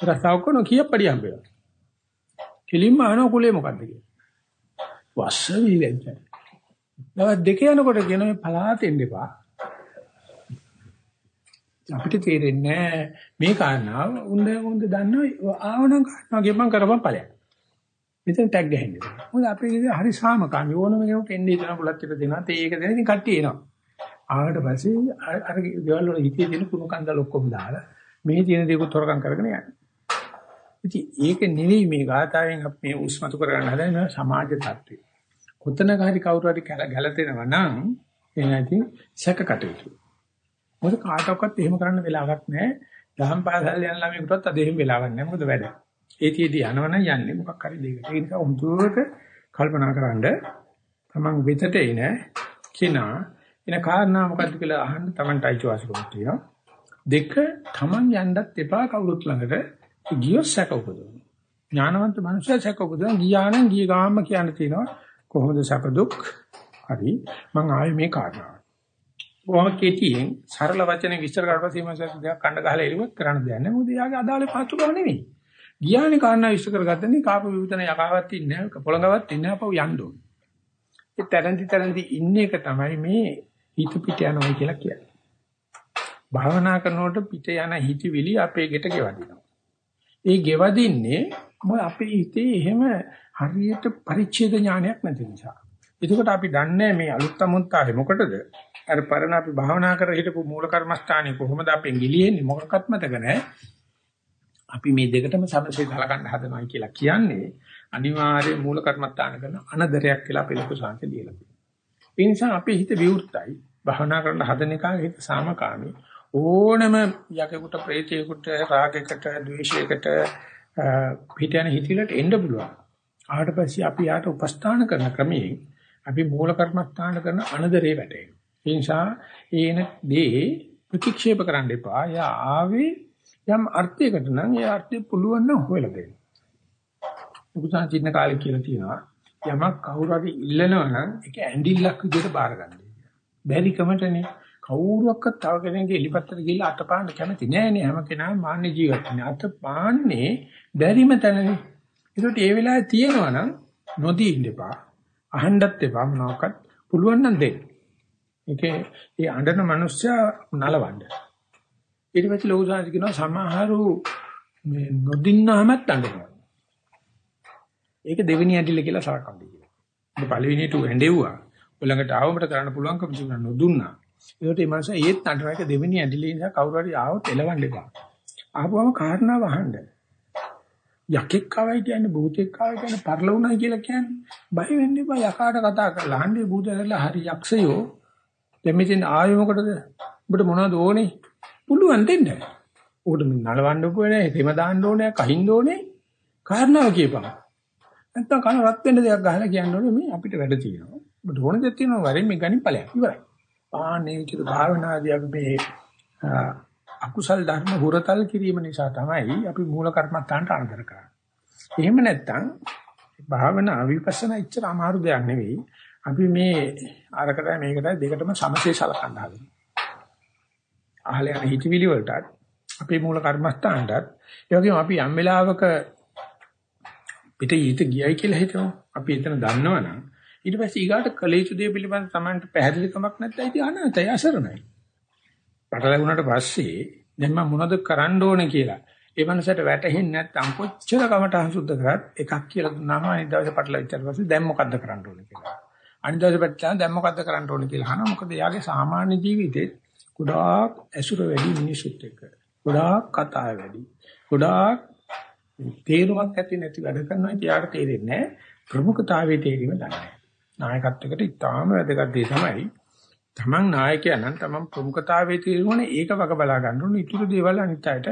රසාව කරන කීයක් පඩි හම්බෙලා. කෙලින්ම අහන කුලේ මොකද්ද කියලා. වස්ස වීලෙන්ද. දවස් දෙක යනකොට කියන මේ පලාතෙන් දෙපා. අපිට තේරෙන්නේ මේ කාරණාව උන්ද උන්ද දන්නවා ආවනම් කාරණා ගෙපන් කරපන් ඵලයක්. මෙතන ටැග් ගහන්නේ. මොකද අපේ හරි සාමකාමී ඕනම කෙනෙකුට එන්නේ දෙන පුලත් ටික දෙනවා. තේ ඒක දෙන ඉතින් කට්ටිය එනවා. ආවට පස්සේ අර ගෙවල් වල හිතේ තියෙන කුණු කන්දල් ඔක්කොම දාලා මේ තියෙන දේකුත් හොරකම් කරගෙන යනවා. ඉතින් ඒක නෙවෙයි මේ ගාථාවෙන් අපි මේ උස්මතු කරගන්න හදන සමාජ තත්ත්වය. කොතනක හරි කවුරු හරි ගැලතෙනවා නම් එනදී සැක කටයුතු. මොකද කාටවත් එහෙම කරන්න වෙලාවක් නැහැ. දහම් පාසල් යන ළමයෙකුටත් අද එහෙම වෙලාවක් නැහැ. මොකද වැඩ. ඒතියෙදි යනවනම් යන්නේ මොකක් හරි දෙයකට. ඒ නිසා උන්තුරට කල්පනා කරන්ඩ තමන් වෙතට එන කෙනා එන කාරණා මොකද්ද කියලා අහන්න තමන්ට අයිතිවාසිකමක් තියෙනවා. දෙක තමන් යන්නත් එපා කවුරුත් ළඟට ගියොත් සැක උපදවන. ඥානවන්ත මනුස්සය සැක උපදවන ගියානම් ගිය ගාම කියන්න තියෙනවා කොහොමද සැප දුක් හරි මං ආවේ මේ කාරණාව. කොහොම කෙටියෙන් සරල වචනේ විස්තර කරලා පස්සේ මම දෙයක් කණ්ඩ ගහලා එළිවත් කරන්න දෙයක් නැහැ. මොකද යාගේ අදාළ පාතු බව නෙමෙයි. ගියානේ කාරණා විශ්ල කරගත්තනේ කාපු විවුතන යකාවක් ඉන්නේ නැහැ පොළඟවත් ඉන්නේ නැහැ අපව යන්න ඕනේ. ඒ තරන්ති තරන්ති ඉන්න එක තමයි මේ හිත පිට යනවා කියලා කියන්නේ. භාවනා කරනකොට පිට යන හිතවිලි අපේ ගෙට ගෙවදිනවා. ඒ ගෙවදින්නේ මොකද අපේ හිතේ එහෙම හරියට පරිච්ඡේද ඥානයක් නැති නිසා. එතකොට අපි දන්නේ මේ අලුත් අමුත්තාවේ මොකටද? අර පරණ අපි භාවනා කර හිටපු මූල කර්මස්ථානේ කොහොමද අපෙන් ගිලියෙන්නේ මොකක්වත් මතක නැහැ. අපි මේ දෙකටම සමසේ සලකන්න හදනවා කියලා කියන්නේ අනිවාර්ය මූල කර්මස්ථාන කරන අනදරයක් කියලා අපේ ලොකු සංකේ දීලා තියෙනවා. ඒ නිසා අපේ හිත විවෘතයි. භාවනා කරන්න හදන එක හිත සාමකාමී. ඕනම යකෙකුට ප්‍රේතයෙකුට රාගයකට ද්වේෂයකට පිට යන හිතිලට එන්න පුළුවන්. ආවට පස්සේ අපි යාට උපස්ථාන කරන ක්‍රමයෙන් අපි මූල කර්මස්ථාන කරන අනදරේ වැටෙනවා. ඒ නිසා ඒන දේ ප්‍රතික්ෂේප කරන්න එපා. යා ආවේ යම් අර්ථයකට නම් ඒ අර්ථය පුළුවන් නම් හොයලා දෙන්න. උගුසන් චින්න කාලේ කියලා තියෙනවා යමක් කවුරු හරි ඉල්ලනවා නම් ඒක ඇඬිල්ලක් විදිහට බාර ගන්න. බැරි කමටනේ කවුරුවක්වත් තව කෙනෙක්ගේ එලිපත්තට ගිහිල්ලා අතපාන්න කැමති නෑනේ හැම කෙනාම මාන්නේ ජීවත් වෙන්නේ. අතපාන්නේ බැරිම තැනනේ. ඒකට ඒ වෙලාවේ තියෙනවා නම් නොදී ඉන්න එපා. අහන්නත් එපා මොනවාක්වත් පුළුවන් නම් දෙන්න. ඒකේ ඒ අඬන මිනිස්සයා නලවන්න. ඊට පස්සේ ලෝසාන්ති කියනවා සමහරු මේ නොදින්නාමත් අඬනවා. ඒක දෙවෙනි ඇඩිල්ල කියලා සලකන්නේ කියලා. ඒ පළවෙනිට ඇඬෙව්වා. ළඟට ආවමට කරන්න පුළුවන්කම තිබුණා නොදුන්නා. ඒකට මේ මනස ඒත් නටන එක දෙවෙනි ඇඩිලේ නිසා කවුරු හරි ආවොත් එලවන්න එපා. ආපුවම කාරණාව අහන්න. යකෙක් ආවයි කියන්නේ භූතෙක් ආවයි කියන්නේ පරලුණා කියලා කියන්නේ. බය වෙන්න එපා යකාට කතා කරලා. අහන්නේ භූතයලා හරි යක්ෂයෝ. දැන් මෙතෙන් ආවේ මොකටද? ඔබට මොනවද ඕනේ? පුළුවන් දෙන්න. උඩ නලවන්න ඕනේ තෙම දාන්න ඕනේ කහින්න ඕනේ. කාරණාව කියපන්. නැත්තම් කන රත් වෙන්න දෙයක් ගහලා කියන්න ඕනේ මේ අපිට වැඩ තියෙනවා. ඔබට ඕන දෙයක් තියෙනවා වරින් මේ ගණන් ඵලයක් ඉවරයි. ආනේ විදිහට භාවනාදී අපි මේ අකුසල් ධර්ම හුරතල් කිරීම නිසා තමයි අපි මූල කර්මත්තාන්ට අනුතර කරන්නේ. එහෙම නැත්නම් භාවනා විපස්සනා ඉච්චර අමාරු දෙයක් නෙවෙයි. අපි මේ අරකට මේකට දෙකටම සමසේ සලකන්න හදනවා. අහල යන හිතවිලි වලටත් අපේ මූල කර්මස්ථානටත් ඒ වගේම අපි යම් වෙලාවක පිට ඊට ගියයි කියලා හිතමු. අපි එතන දන්නවනම් ඊට පස්සේ ඊගාට කලේසු දේ පිළිබඳ Tamanට පැහැදිලිකමක් නැත්නම් ඉතින් අනාතය අසරණයි. පටලැගුණාට පස්සේ දැන් මම මොනවද කරන්න ඕනේ කියලා. ඒ මනසට වැටහෙන්නේ නැත්නම් කොච්චර කමටහන් සුද්ධ කරත් එකක් කියලා දුන්නාම අනිත් දවසේ පටලැවිච්චට පස්සේ දැන් මොකද්ද කරන්න ඕනේ කියලා. අනිත් දවසේ පැත්තෙන් දැන් මොකද්ද කරන්න ඕනේ කියලා අහනවා. මොකද එයාගේ සාමාන්‍ය ජීවිතේ ගොඩාක් ඇසුර වැඩි මිනිසුත් එක්ක. ගොඩාක් කතා වැඩි. ගොඩාක් තේරුමක් ඇති නැති වැඩ කරනවා. ඉතින් තේරෙන්නේ නැහැ. ප්‍රමුඛතාවයේ තේරීම දන්නේ. නායකත්වයකට ඉතාම වැදගත් දේ තමයි තමන් නායකයා නම් තමන් ප්‍රමුඛතාවයේ තියෙනවනේ ඒක වග බලා ගන්න ඕනේ. ඊටු දේවල් අනිත් අයට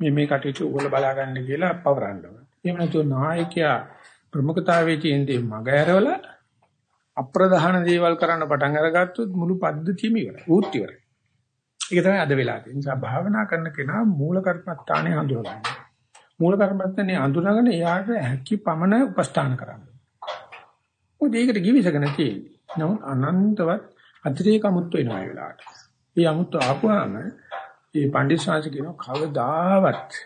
මේ මේ කටයුතු උගල බලා ගන්න කියලා පවරන්න ඕනේ. එහෙම නැතුව නායකයා ප්‍රමුඛතාවයේ තියෙන දේ මග ඇරවලා අප්‍රධාන දේවල් කරන්න පටන් අරගත්තොත් මුළු පද්ධතියම ඉවරයි. ඌත් ඉවරයි. ඒක තමයි අද වෙලා තියෙන්නේ. නිසා භාවනා කරන කෙනා මූල කර්මස්ථානේ හඳුනගන්න. මූල කර්මස්ථානේ හඳුනාගෙන එයාට හැකි පමණ උපස්ථාන කරන්න. මොකද ඒකට givisගෙන තියෙන්නේ. නමුත් අනන්තවත් අතිරේක අමුත්තු වෙනවා ඒ වෙලාවට. මේ අමුත්තු ආපුවාම මේ පඬිස්සාංශ කියන කවදාවත්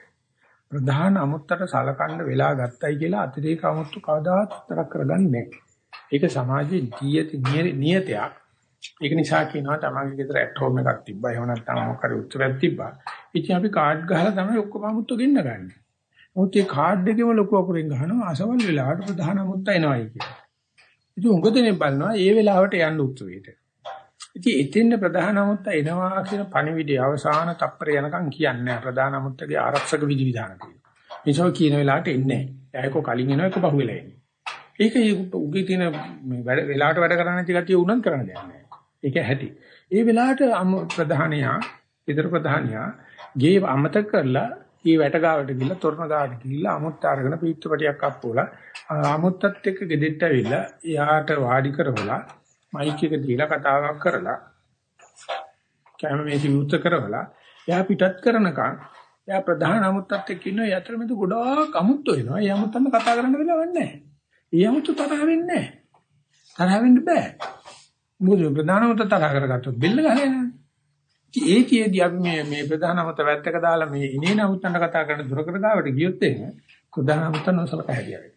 ප්‍රධාන අමුත්තට සලකන්න වෙලා ගත්තයි කියලා අතිරේක අමුත්තු කවදාවත් උත්තරක් කරගන්නේ නැහැ. ඒක සමාජයේ නියති නියතයක්. ඒක නිසා කියනවා තමන්ගේ ගෙදර ඇට් හෝම් එකක් තිබ්බා. එහෙම නැත්නම් මොකක් හරි උත්තරයක් තිබ්බා. ඉතින් අපි කාඩ් ගහලා තමයි ඔක්කොම අමුත්තු ගෙන්න ගන්න. මොකද මේ කාඩ් එකේම ලොකු අකුරෙන් ගහනවා අසවල් වෙලාවට ප්‍රධාන අමුත්ත එනවායි කියලා. ඉතින් උඟ දෙනේ බලනවා ඒ වෙලාවට යන්න උත්සවයට. ඉතින් එතෙන්ද ප්‍රධාන අමුත්ත එනවා කියන පණිවිඩය අවසාන තප්පර යනකම් කියන්නේ ප්‍රධාන අමුත්තගේ ආරක්ෂක විධි විධාන තියෙනවා. නිසා කියන වෙලාවට එන්නේ නැහැ. එයාකෝ කලින් එනවා ඒක පහුවෙලා එන්නේ. ඒක උගේ තියෙන මේ වැඩ වෙලාවට වැඩ කරන්න නැති කතිය උනන් කරන්න දෙයක් නැහැ. ඒක ඇති. ඒ වෙලාවට ප්‍රධානියා, විතර ප්‍රධානියා ගේ අමතක කරලා ඊ වැට ගාවට ගිහිල්ලා තොරණ ගාවට ගිහිල්ලා අමුත්ත අරගෙන පීච්චපටියක් අප්පෝලා අමුත්තත් එක්ක ගෙදෙට්ට ඇවිල්ලා එයාට වාඩි කරවලා මයික් එක දීලා කතාවක් කරලා කැම මේසි විවුර්ත කරවලා එයා පිටත් කරනකන් එයා ප්‍රධාන අමුත්තත් එක්ක ඉන්න යතරමෙද ගොඩාක් අමුත්තු වෙනවා. ඒ අමුත්තම කතා කරන්න වෙලාවක් නැහැ. ඒ අමුත්තු තරහ වෙන්නේ නැහැ. තරහ වෙන්න බෑ. මොකද ප්‍රධාන අමුත්ත තරහ කරගත්තොත් බෙල්ල ගහලා යනවා. ඒකේදී අපි මේ මේ ප්‍රධානමත වැත්තක දාලා මේ ඉනේන අවුත්තන්ට කතා කරන දුරකට ගාවට ගියොත් එහෙම ප්‍රධානමත නොසලක හැදියාවේ.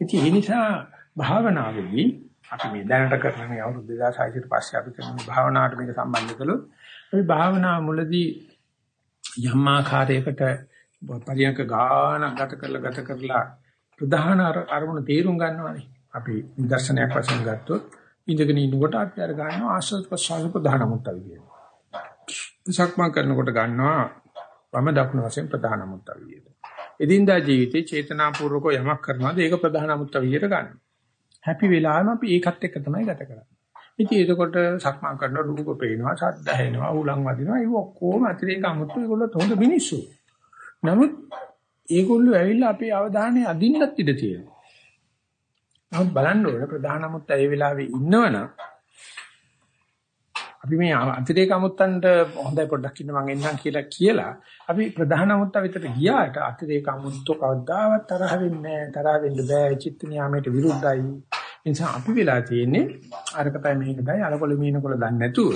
ඉතින් ඒ නිසා භාවනාවේදී අපි මේ දැනට කරන මේ අවුරුදු 2600 ඊට පස්සේ අපි කරන භාවනාවට මේක සම්බන්ධ කළොත් අපි භාවනා මුලදී යම් ආකාරයකට පරියන්ක ගාන ගත කරලා ගත කරලා ප්‍රධාන අරමුණ තේරුම් ගන්නවානේ. අපි නිදර්ශනයක් වශයෙන් ගත්තොත් ඉඳගෙන ඉන්නකොට අපි අර ගන්නවා ආශ්‍රද ප්‍රසාර ප්‍රධාන මුත්තල් කියනවා. සක්මන් කරනකොට ගන්නවා වම දකුණු වශයෙන් ප්‍රධාන මුත්තල් කියනවා. එදින්දා ජීවිතේ චේතනාපූර්වක යමක් කරනවාද ඒක ප්‍රධාන මුත්තල් විදියට ගන්නවා. හැපි වෙලාවෙම අපි ඒකත් එක්ක තමයි ගත කරන්නේ. ඉතින් එතකොට සක්මන් කරන රූප පේනවා, ශබ්ද ඇහෙනවා, උලන් වදිනවා. ඒක ඔක්කොම අතිරේක අමුතු ඒගොල්ලෝ හොඳ මිනිස්සු. නමුත් ඒගොල්ලෝ ඇවිල්ලා අපේ අවධානය අදින්නත් ඉඩ තියෙනවා. නමුත් බලන්න ඕනේ ප්‍රධාන අමුත්ත ඒ වෙලාවේ ඉන්නවනම් අපි මේ අතිරේක අමුත්තන්ට හොඳයි පොඩ්ඩක් ඉන්න මං එන්නම් කියලා කියලා අපි ප්‍රධාන අමුත්ත විතර ගියාට අතිරේක අමුත්ත කවදාවත් තරහ වෙන්නේ නැහැ තරහ වෙන්න බෑ චිත්ත නියාමයට විරුද්ධයි ඒ නිසා අපි වෙලා තියෙන්නේ අරකටයි මේකටයි අරකොළ මීනකොළ දන්නේ නැතුව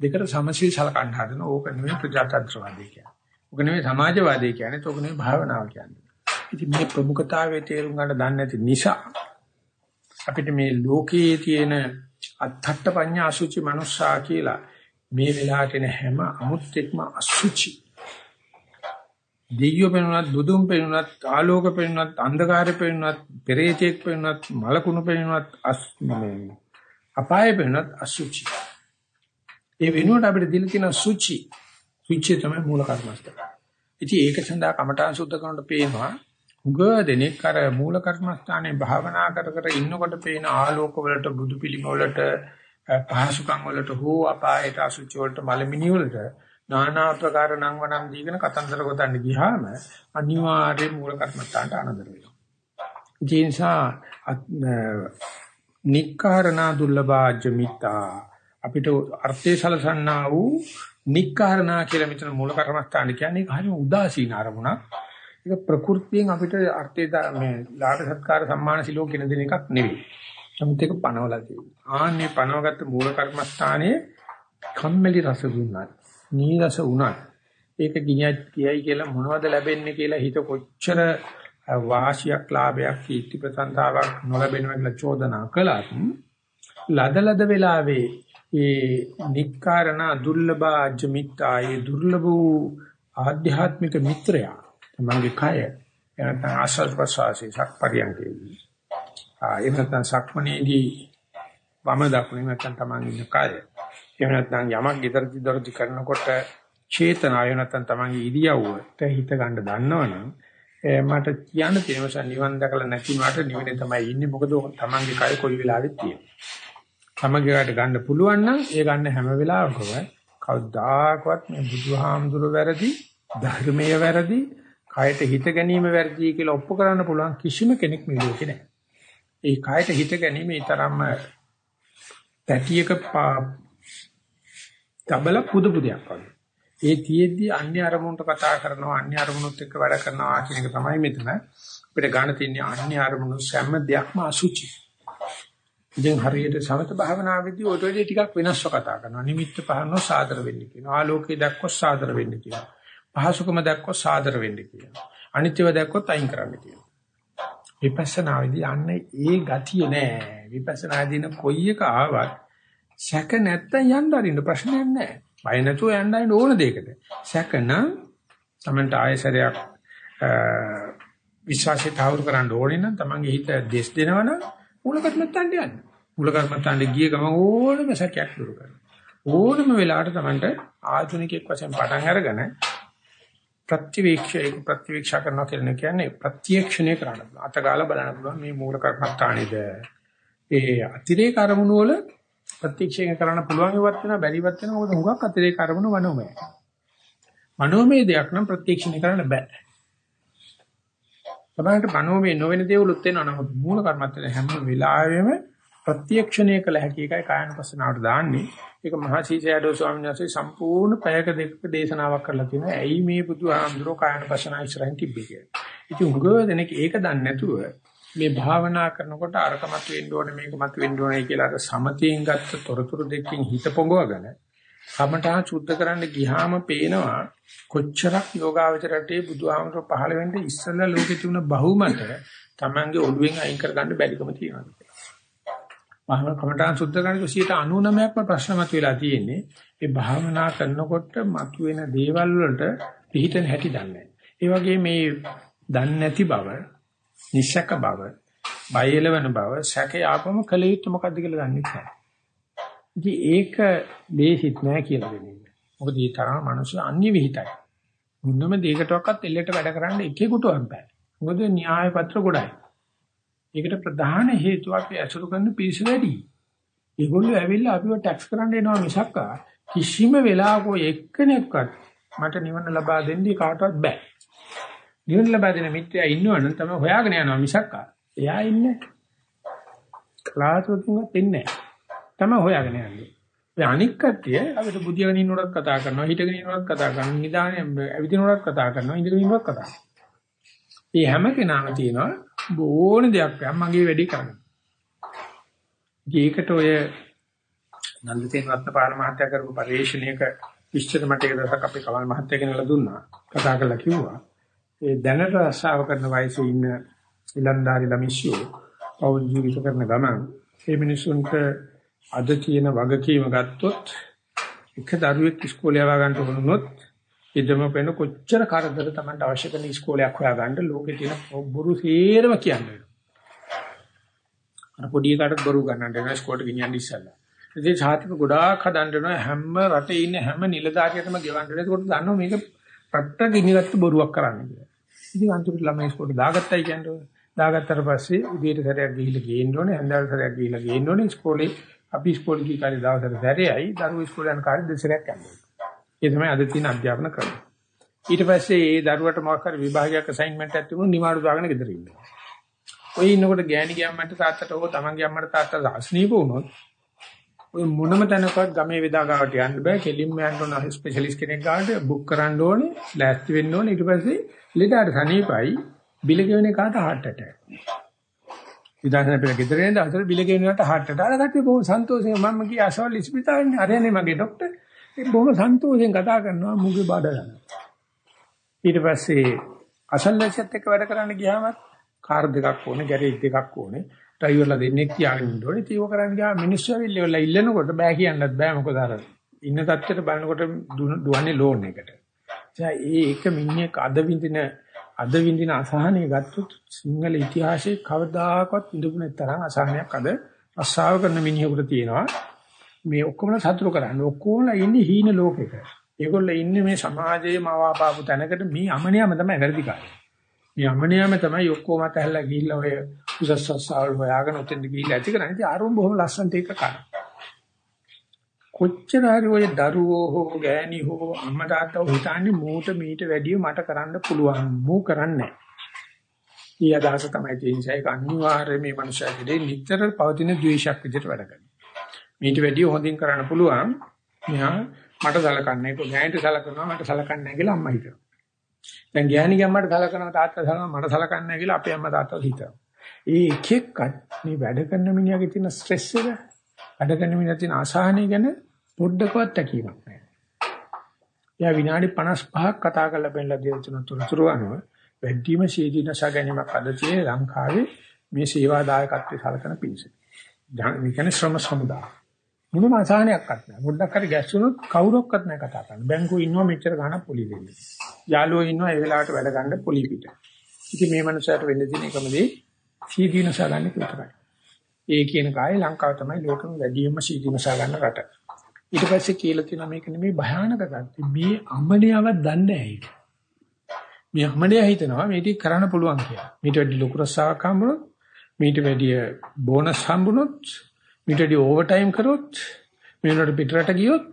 දෙකට සමශීල සලකන්න හදන ඕක නෙමෙයි ප්‍රජාතන්ත්‍රවාදී කියන්නේ. ඕක නෙමෙයි සමාජවාදී කියන්නේ. ඕක නෙමෙයි භාවනාව කියන්නේ. ඉතින් මේ ප්‍රමුඛතාවයේ තේරුම් ගන්න දන්නේ නැති නිසා අපිට මේ ලෝකයේ තියෙන අත්ථට්ඨ පඤ්ඤා අසුචි මනුස්සා කියලා මේ වෙලාවට එන හැම අමුත්‍යෙක්ම අසුචි. දෙයියෝ පෙනුනත් බුදුන් පෙනුනත් ආලෝක පෙනුනත් අන්ධකාරය පෙනුනත් පෙරේතෙක් පෙනුනත් මලකුණු පෙනුනත් අපාය පෙනුනත් අසුචි. ඒ වෙනුවට අපිට දිල තියෙන සුචි. සුචි තමයි මූල කර්මස්ථාන. ඉතින් ඒක සඳහා කමඨාන් සුද්ධ කරනකොට පේනවා උග දෙනෙක් අර මූල කර්මස්ථානයේ භාවනා කර කර ඉන්නකොට පේන ආලෝක වලට බුදු පිළිම වලට පහසුකම් වලට හෝ අපායට අසුචි වලට මලමිනි වලට নাනා ආකාර නම් වනම් දීගෙන කතන්දර ගොතන්න ගියාම අනිවාර්යයෙන් මූල කර්මත්තාන්ට අනදර වෙනවා. ඒ නිසා නික්කාරණා දුර්ලභාජ්‍ය මිත්තා අපිට අර්ථය සලසන්නා වූ නික්කාරණා කියලා මෙතන මූල කර්මස්ථාන කියන්නේ ඒක හරිම උදාසීන අරමුණක්. ඒක ප්‍රകൃතියෙන් අපිට අර්ථය මේ ලාභ සත්කාර සම්මාන සිලෝ කියන දෙන එකක් නෙවෙයි. නමුත් ඒක පනවලා තියෙනවා. ආන්නේ පනවගත්ත මූල කර්මස්ථානයේ කම්මැලි රස දුන්නා. නීරස වුණත් ඒක ගිනියත් කියයි කියලා මොනවද ලැබෙන්නේ කියලා හිත කොච්චර වාසියක් ලාභයක් කීර්ති ප්‍රසංසාවක් නොලැබෙනවා කියලා චෝදනා කළත් ලදලද වෙලාවේ ඒ නික්කාරණ දුර්ලභ අජ්මිත්තා ඒ දුර්ලභ වූ ආධ්‍යාත්මික මිත්‍රයා තමන්ගේ කය එනත ආස්වාද ප්‍රසවාසී සක්පරියන්කේදී ආ එහෙම නැත්නම් සක්මනේදී වම දකුණ නැත්නම් තමන් ඉන්න කය. එහෙම නැත්නම් යමක් ඊතරදි දොරදි කරනකොට චේතනාව නැත්නම් තමන්ගේ ඉරියව්වට හිත ගන්න දන්නවනම් මට කියන්න තියෙන නිසා නිවන් දැකලා නැති වුණාට නිවනේ තමයි ඉන්නේ මොකද තමන්ගේ කය කොයි වෙලාවෙත් තියෙනවා තමන්ගේට ගන්න පුළුවන් නම් ඒ ගන්න හැම වෙලාවකම කවදාකවත් මේ බුදුහාමුදුර වැරදි ධර්මයේ වැරදි කයට හිත ගැනීම වැරදි කියලා ඔප්පු කරන්න පුළුවන් කිසිම කෙනෙක් මේ ලෝකේ නැහැ. ඒ කයට හිත ගැනීම ඊතරම්ම පැටියක තබල පුදු පුදයක් වගේ. ඒ තියෙද්දි අන්‍ය අරමුණට කතා කරනවා අන්‍ය අරමුණුත් එක්ක වැඩ කරනවා කියන එක තමයි මෙතන අපිට ගන්න තියෙන අන්‍ය අරමුණු සෑම දෙයක්ම අසුචි. ඉතින් හරියට සමත භාවනාවේදී ඔය ටෙඩි ටිකක් වෙනස්ව කතා කරනවා. නිමිත්ත පහනෝ සාදර වෙන්න කියනවා. ආලෝකයේ දැක්කොත් සාදර වෙන්න කියනවා. පහසුකම දැක්කොත් සාදර වෙන්න කියනවා. අනිත්‍යව දැක්කොත් අයින් කරන්න කියනවා. විපස්සනාවේදී යන්නේ ඒ ගතිය නෑ. විපස්සනාදීන කොයි එක ආවත් සැක නැත්තම් යන්න අරින්න ප්‍රශ්නයක් නෑ. බය නැතුව යන්න අරින්න ඕන දෙයකට. සැක නම් තමන්ට ආයසරයක් විශ්වාසය තාවුරු කරන්න ඕනේ නම් තමන්ගේ හිත දෙස් දෙනවනම් මූල කර්මත්තන්ට යන්න. මූල කර්මත්තන්ට ගිය ගමන් ඕනම සැකයක් දුරු කරනවා. ඕනම වෙලාවට තමන්ට ආධුනිකයෙක් වශයෙන් පටන් අරගෙන ප්‍රතිවීක්ෂය ප්‍රතිවීක්ෂා කරනවා කියන කියන්නේ ප්‍රත්‍යක්ෂණය කරන්න පුළුවන්. අතගාලා බලන්න පුළුවන් මේ මූල කර්මස්ථානේද. ඒ අතිරේක අරමුණු වල ප්‍රත්‍යක්ෂණය කරන්න පුළුවන් ඉවත් වෙනවා බැරිවත් වෙනවා මොකද හුඟක් අතිරේක අරමුණු මනෝමය. මනෝමය දෙයක් නම් ප්‍රත්‍යක්ෂණය කරන්න බෑ. සමහරවිට මනෝමය නොවන දේවලුත් වෙනවා නමුත් මූල කර්මස්ථානේ හැම වෙලාවෙම ප්‍රත්‍යක්ෂණය කළ හැකි එකයි කායනුපස්සනාවට දාන්නේ. ඒක මහා සීසයඩෝ ස්වාමීන් වහන්සේ සම්පූර්ණ පැයක දෙකක දේශනාවක් කරලා තිනවා. ඇයි මේ බුදුහාමුදුරෝ කායනුපස්සනා ඉස්සරහින් තිබ්බේ කියලා. ඉතින් උගව දෙනෙක් ඒක දන්නේ නැතුව මේ භාවනා කරනකොට අරකමත් වෙන්න ඕනේ මේකමත් වෙන්න ඕනේ කියලා අර සමතයෙන් ගත්ත තොරතුරු දෙකකින් හිත පොඟවගෙන කමඨා සුද්ධ කරන්න ගියාම පේනවා කොච්චරක් යෝගාවචරටේ බුදුහාමුදුරෝ පහළ වෙන්න ඉස්සෙල්ලා ලෝකේ තිබුණ බහුමත Tamange ඔළුවෙන් අයින් කරගන්න බැරිකම තියෙනවා. භාවනා කමඨාන් සුද්ධ කරනකොට 99%ක්ම ප්‍රශ්න මතුවලා තියෙන්නේ ඒ භාවනා කරනකොට මතුවෙන දේවල් වලට පිළිතන හැටි දන්නේ ඒ වගේ මේ දන්නේ නැති බව, නිශ්ශක බව, බයලවන බව, සැකේ ආපම කල යුත්තේ මොකද්ද කියලා දන්නේ නැහැ. ඉතින් ඒක දේශිත නෑ කියලා දෙන්නේ. මොකද මේ තරම මිනිස්සු අන්‍ය විහිිතයි. මුන්නම දෙයකටවත් එල්ලෙට වැඩ කරන්න එකෙකුටවත් බෑ. මොකද න්‍යාය පත්‍ර ගොඩයි. ඒකට ප්‍රධාන හේතුව අපි අසුරු කරන පිරිස වැඩි. ඒගොල්ලෝ ඇවිල්ලා අපිව ටැක්ස් කරන්න එනවා මිසක් කිසිම වෙලාවක එක්කෙනෙක්වත් මට නිවන ලබා දෙන්නේ කාටවත් බෑ. නිවන ලබා දෙන මිත්‍යා ඉන්නවනම් තමයි හොයාගෙන යනවා මිසක් එයා ඉන්නේ ක්ලාසුවකින්වත් ඉන්නේ නැහැ. තමයි හොයාගෙන යන්නේ. ඒ අනික් කට්ටිය අපිට බුදියාගෙන ඉන්නවටත් කතා කරනවා, හිටගෙන ඉන්නවටත් කතා කරනවා, නිදානේ ඇවිදිනවටත් කතා කරනවා, ඉඳගෙන ඉන්නවටත් කතා කරනවා. මේ හැම කෙනාම තියෙනවා ඕන දෙයක් යම් මගේ වැඩේ කරන්න. ඒකට ඔය නන්දතේන රත්නපාල මහත්තයා කරපු පරිශ්‍රණයක විශ්චිත මට එක දවසක් අපේ කමල් මහත්තයා කෙනෙක්ලා දුන්නා. කතා කරලා කිව්වා. ඒ දැනට රස්සාව කරන වයසේ ඉන්න ඉලන්දාරි ළමිෂ්‍යෝ පෞල් ජීවිත කරන ගමන් මේ මිනිසුන්ට අද තියෙන වගකීම ගත්තොත් එක දරුවෙක් ඉස්කෝලේ යවා ගන්න වුණොත් ඉදම වෙන කොච්චර කරදර Tamanට අවශ්‍ය කරන ඉස්කෝලයක් හොයාගන්න ලෝකේ තියෙන බොරු සේරම කියන්නේ. අර පොඩි එකාට බොරු ගන්නට එන ඉස්කෝලේට ගෙනියන්න ඉස්සල්ලා. ඉතින් සාතික ගොඩාක් හදන්න හැම රටේ ඉන්න හැම නිලධාරියටම ගෙවන්න වෙන. ඒකට දන්නවා මේක රට්ට ගිනිගත්තු බොරුවක් කරන්න කියලා. ඉතින් අන්තිමට ළමයි ඉස්කෝලේට දාගත්තයි කියන්නේ. දාගත්තට පස්සේ උදේට සැරයක් ගිහිල්ලා ගේන්න ඕනේ, හන්දවල් සැරයක් ගිහිල්ලා ගේන්න ඕනේ ඉස්කෝලේ. අපි ඉස්කෝලේ ගිහ කාලේ දවසට සැරේයි, දරුවෝ ඉස්කෝලේ යන කාලේ දෙසරයක් යනවා. ඒ තමයි අද තියෙන අධ්‍යාපන ක්‍රමය. ඊට පස්සේ ඒ දරුවට මොකක් හරි විභාගයක් අසයින්මන්ට් එකක් තිබුණොත් නිමාඩු දාගෙන ගෙදර ඉන්නවා. ඔය ඉන්නකොට ගෑණි ගියම්මන්ට තාත්තට හෝ තමන්ගේ අම්මට තාත්තට අස්නීප වුණොත් ඔය මොනම තැනකවත් ගමේ වේදා ගාවට යන්න බෑ. කෙලින්ම යන්න ඕන ස්පෙෂලිස්ට් කෙනෙක් ගාවට බුක් කරන්න ඕනේ, ලෑස්ති වෙන්න ඕනේ. ඊට පස්සේ ලෙඩට සනීපයි බිල ගෙවන එකට heart attack. විදාසන පෙර ගෙදර එන දවසට බිල ගෙවනකට heart attack. අර කට්ටිය බොහොම සන්තෝෂයෙන් මම ගිය අසවල් ඉස්පිතාලේ අරයනේ මගේ ડોක්ටර්. ඒ බොහොම සන්තෝෂයෙන් කතා කරනවා මුගේ බඩ ගන්න. ඊට පස්සේ අසල්ලාසියත් එක්ක වැඩ කරන්න ගියාම කාර් දෙකක් ඕනේ, ගැරේජ් දෙකක් ඕනේ. ඩ්‍රයිවර්ලා දෙන්නෙක් තියාගෙන ඉන්න ඕනේ. ඒක කරන්න ගියාම මිනිස්සු ඇවිල්ලා ඉල්ලනකොට බෑ කියන්නත් බෑ මොකද අර ඉන්න තත්ත්වයට බලනකොට දුවන්නේ ලෝන් එකට. ඒ ඒක මිනිහෙක් අද විඳින අද විඳින අසහනය ගත්තොත් සිංහල ඉතිහාසයේ කවදාකවත් ඉඳුනේ තරම් අසහනයක් අද අස්සාව කරන මිනිහෙකුට තියෙනවා. මේ ඔක්කොම සතුරු කරන්නේ ඔක්කොම ඉන්නේ හීන ලෝකෙක. ඒගොල්ලෝ ඉන්නේ මේ සමාජයේ මවාපාපු තැනකට මේ අමනියම තමයි වැඩිකාරය. මේ අමනියම තමයි ඔක්කොම තැහැල්ලා ගිහිල්ලා ඔය උසස් සස්සාවල් හොයාගෙන උතෙන්ද ගිහිල්ලා ඇති කරන්නේ. ඉතින් ආරම්භ බොහොම ලස්සනට ඒක කරා. කොච්චර හරි ඔය දරුවෝ හෝ ගෑණි හෝ අම්මා තාත්තා හිතන්නේ මූට මීට වැඩිය මට කරන්න පුළුවන්. මූ කරන්නේ නැහැ. ඊය අදහස තමයි තියෙන්නේ. ඒක අනිවාර්යයෙන් මේ මනුස්සයාගේ නිතර පවතින ද්වේෂයක් විදිහට වැඩ කරනවා. මීට වැඩිය හොඳින් කරන්න පුළුවන්. මෙහා මට සලකන්නේ ඒක ගෑනිට සලකනවා මට සලකන්නේ නැහැ කියලා අම්මා හිතනවා. දැන් ගෑණි ගම්මට සලකනවා තාත්තා සලකනවා මට සලකන්නේ නැහැ කියලා අපේ අම්මා තාත්තා හිතනවා. ඒ එක එක්කත් මේ වැඩ කරන මිනිහාගේ තියෙන ස්ට්‍රෙස් එක වැඩ කරන මිනිහා තියෙන අසහනය ගැන පොඩ්ඩකවත් තැකීමක් නැහැ. යා විනාඩි 55ක් කතා කරලා බෙන්ලා දෙන තුනතුරු අනුව වැඩිම සීදීනස ගැනීමක් අද තියෙන ලංකාවේ මේ සේවා දායකත්වයේ සලකන පිළිස. මේ කියන්නේ ශ්‍රම සමුදාය. මොනම අසහනයක්වත් නැහැ. පොඩ්ඩක් හරි ගැස්සුනොත් කවුරක්වත් නැහැ කතා කරන්න. බැංකුවේ ඉන්නවා මෙච්චර ගාණක් පොලි දෙන්නේ. යාළුවෝ ඉන්නවා ඒ වෙලාවට වැඩ ගන්න පොලි පිට. ඉතින් මේ මනුස්සයාට වෙන්න තියෙන එකම දේ සීදීනසා ගන්න විතරයි. ඒ කියන කායේ ලංකාව තමයි ලෝකෙම වැඩිම සීදීනසා ගන්න රට. ඊට පස්සේ කියලා තියෙනවා මේක නෙමෙයි භයානක தත්ති. මේ අම්මණියවත් දන්නේ නැහැ ඒක. මේ අම්මණිය හිතනවා මේක කරන්න පුළුවන් කියලා. මීට වැඩි ලොකු රස්සාවක් හම්බුනොත් මීට වැඩි බෝනස් හම්බුනොත් මීටදී ඕවර් ටයිම් කරොත් මේනට පිටරට ගියොත්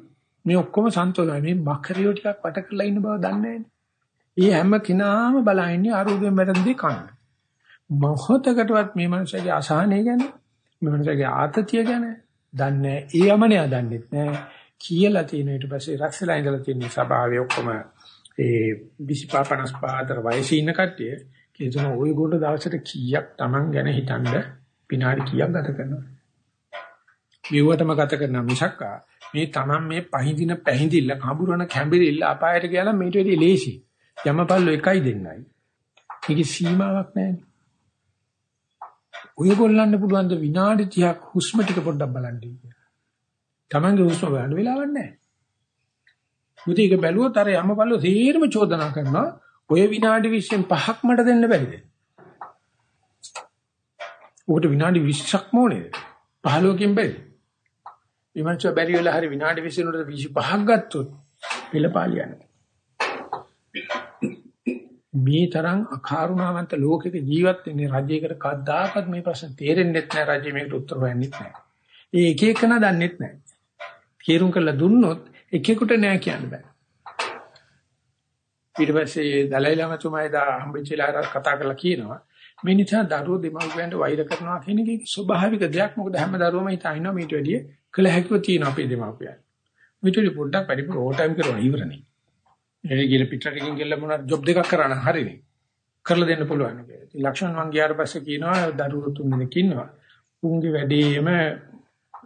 මේ ඔක්කොම සන්තෝෂයි. මේ මකරියෝ ටිකක් වට කරලා ඉන්න බව දන්නේ නැහැ. හැම කෙනාම බලන්නේ ආරෝග්‍යයෙන් වැටෙන්දී කන්න. මොහොතකටවත් මේ මනුස්සයාගේ අසහනය ගැන, මේ මනුස්සයාගේ ආතතිය ගැන දන්නේ ඒ යමනයා දන්නෙත් නෑ. කියලා තියෙන ඊට පස්සේ රක්ෂලා ඉඳලා තියෙන ස්වභාවය ඔක්කොම ඒ 25 55 අතර වයසේ ඉන්න කට්ටිය කියනවා ඔයගොල්ලෝ දවසට කීයක් Taman ගැන හිතනද විනාඩි කීයක් ගත කරනවද? මෙව්වටම ගත කරන මිසක් මේ Taman මේ පහඳින පැහිඳිල්ල කඹුරන කැඹිරිල්ල අපායට ගියාම මේට වැඩි ලේසි. යමපල්ලෝ එකයි දෙන්නයි. මේකේ සීමාවක් නැහැ. ඔයගොල්ලන්ට පුළුවන් ද විනාඩි 30ක් හුස්ම ටික පොඩ්ඩක් බලන්න කියලා. Tamange හුස්ම බලන්න වෙලාවක් නැහැ. මුද ඒක බැලුවොත් අර යම බලෝ තීරම චෝදනා කරනවා ඔය විනාඩි 20න් පහක් මට දෙන්න බැරිද? උකට විනාඩි 20ක් මොනේද? 15කින් බැරි. විමර්ශ බැරි වෙලා හරි විනාඩි 20 උනට 25ක් ගත්තොත් පෙළපාලියන්නේ. මේ තරම් අකාරුණාවන්ත ලෝකෙක ජීවත් වෙන්නේ රජයකට කද්දාකත් මේ ප්‍රශ්න තේරෙන්නේ නැහැ රජය මේකට උත්තර හොයන්නෙත් නැහැ. ඒ එක එකනා දන්නෙත් නැහැ. කීරුම් කරලා දුන්නොත් එකෙකුට නෑ කියන්න බෑ. ඊට පස්සේ දලයි ලාමතුමා එදා හම්බෙච්චලා කතා කරලා කියනවා මේ නිසා දරුවෝ දෙමව්පියන්ට වෛර කරනවා කියන එක ස්වභාවික දෙයක්. මොකද හැම දරුවම හිතනවා මේට වැඩිය කළ හැකිව තියෙන අපේ දෙමව්පියන්. මේට පොඩ්ඩක් පරිපූර්ණ ඕ ටයිම් කරනවා ඉවරනේ. එනේ ගිල පිටරකින් ගිල්ල මොනවා ජොබ් දෙකක් කරන්න හරිනේ. කරලා දෙන්න පුළුවන් කියලා. ඉතින් ලක්ෂණ මං ගියාට පස්සේ කියනවා දරුවෝ තුන් දෙනෙක් ඉන්නවා. උන්ගේ වැඩේම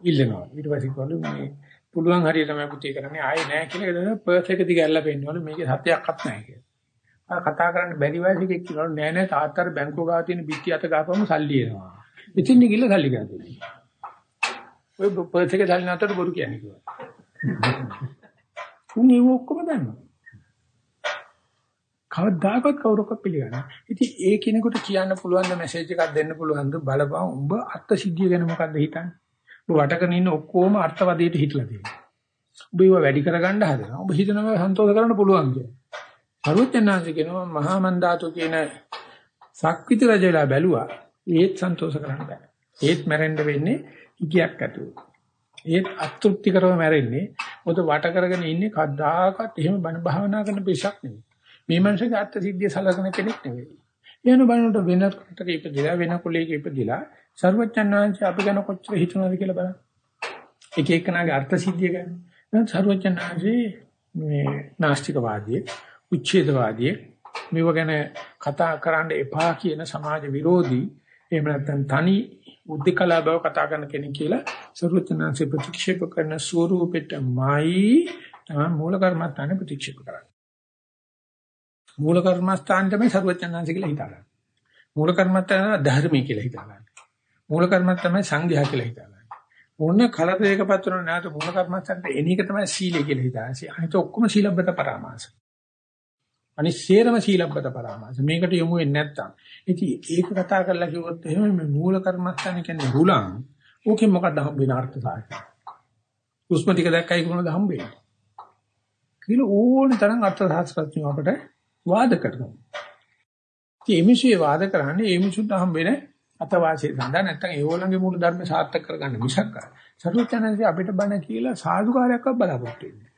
ඉල්ලනවා. ඊට පස්සේ කිව්වලු මේ පුළුවන් හරියට තමයි පුතේ කරන්නේ ආයේ නෑ කියලා පර්ස් එක දිගැල්ලා පෙන්නවලු මේකේ සත්‍යයක්වත් නැහැ කියලා. ආ කතා කරන්න බැරි වයසක කියනවා නෑ නෑ තාත්තට බැංකුව ගාව තියෙන බිත්ති අත ගාපම සල්ලි එනවා. ඉතින් නිගිල්ල සල්ලි ගන්න දෙන්නේ. ඔය පර්ස් එක සල්ලි නැතට බොරු කියන්නේ කිව්වා. උන් ඒක ඔක්කොම දන්නවා. කවදාකවත් කවුරක්වත් පිළිගන්නේ නැහැ. ඉතින් ඒ කෙනෙකුට කියන්න පුළුවන් ද මැසේජ් එකක් දෙන්න පුළුවන් ද බලපන් උඹ අත්ත සිද්ධිය ගැන මොකද්ද හිතන්නේ? ඔබ වටකන ඉන්න ඔක්කොම අර්ථවදයට හිටලා තියෙනවා. ඔබ ඒව වැඩි කරගන්න හදනවා. ඔබ හිතනවා සන්තෝෂ කරන්න පුළුවන් කියලා. සරුවචනාංශ කියනවා මහා මන්දාතු කියන සක්විති රජ වෙලා බැලුවා. ඒත් සන්තෝෂ කරන්න බෑ. ඒත් මැරෙන්න වෙන්නේ ඉගයක් ඇතුව. ඒත් අතෘප්ති කරව මැරෙන්නේ. මොකද වට කරගෙන ඉන්නේ කද්දාකත් එහෙම බණ භාවනා කරන පිසක් නෙවෙයි. මේ මනුස්සගේ අත්ත්‍ය සිද්ධිය සලකන කෙනෙක් නෙවෙයි. එන බලනකොට වෙන කොටක ඉපදිලා වෙන කුලයක ඉපදිලා සර්වඥාන් වහන්සේ අපි ගැන කොච්චර හිතනවද කියලා බලන්න. එක එකනාගේ අර්ථ සිද්ධිය ගැන. දැන් සර්වඥාන් වහන්සේ මේ නාස්තිකවාදී, උච්ඡේදවාදී මේව ගැන කතා කරන්න එපා කියන සමාජ විරෝධී එහෙම නැත්නම් තනි උද්දකලා බව කතා කරන කෙනෙක් කියලා සර්වඥාන්සේ ප්‍රතික්ෂේප කරන ස්වරූපෙටමයි තමයි මූල කර්මස්ථාන ප්‍රතික්ෂේප කරන්නේ. මූල කර්මස්ථාන තමයි සර්වඥාන්සේ කියලා හිතාගන්න. මූල කර්මස්ථාන ධර්මී කියලා හිතාගන්න. මූල කර්මත් තමයි සංඝයා කියලා හිතාගන්න. මොන කලදයකපත් වුණා නැත මූල කර්මස්ථානට එන එක තමයි සීලය කියලා හිතාගන්න. අනිත ඔක්කොම සීලබ්බත පරාමාස. අනිත් සේරම සීලබ්බත පරාමාස. මේකට යොමු වෙන්නේ නැත්තම්. ඉතින් ඒක කතා කරලා කිව්වොත් එහෙම මේ මූල කර්මස්ථාන කියන්නේ හුලං. ඕකෙන් මොකක්ද හම්බෙන අර්ථ සාහිත්‍ය. උස්ම ටික දැක්කයි කොහොමද හම්බෙන්නේ? කියලා ඕන තරම් අර්ථ ශාස්ත්‍රඥයෝ අපට වාද කරනවා. ඉතින් එමිෂේ වාද කරන්නේ එමිෂුන්ට හම්බෙන්නේ අතවාසිය සඳහා නැත්නම් ඒගොල්ලන්ගේ මූල ධර්ම සාර්ථක කරගන්න මිසක් සරුවචනන්සේ අපිට බණ කියලා සාදුකාරයක්වත් බලාපොරොත්තු වෙන්නේ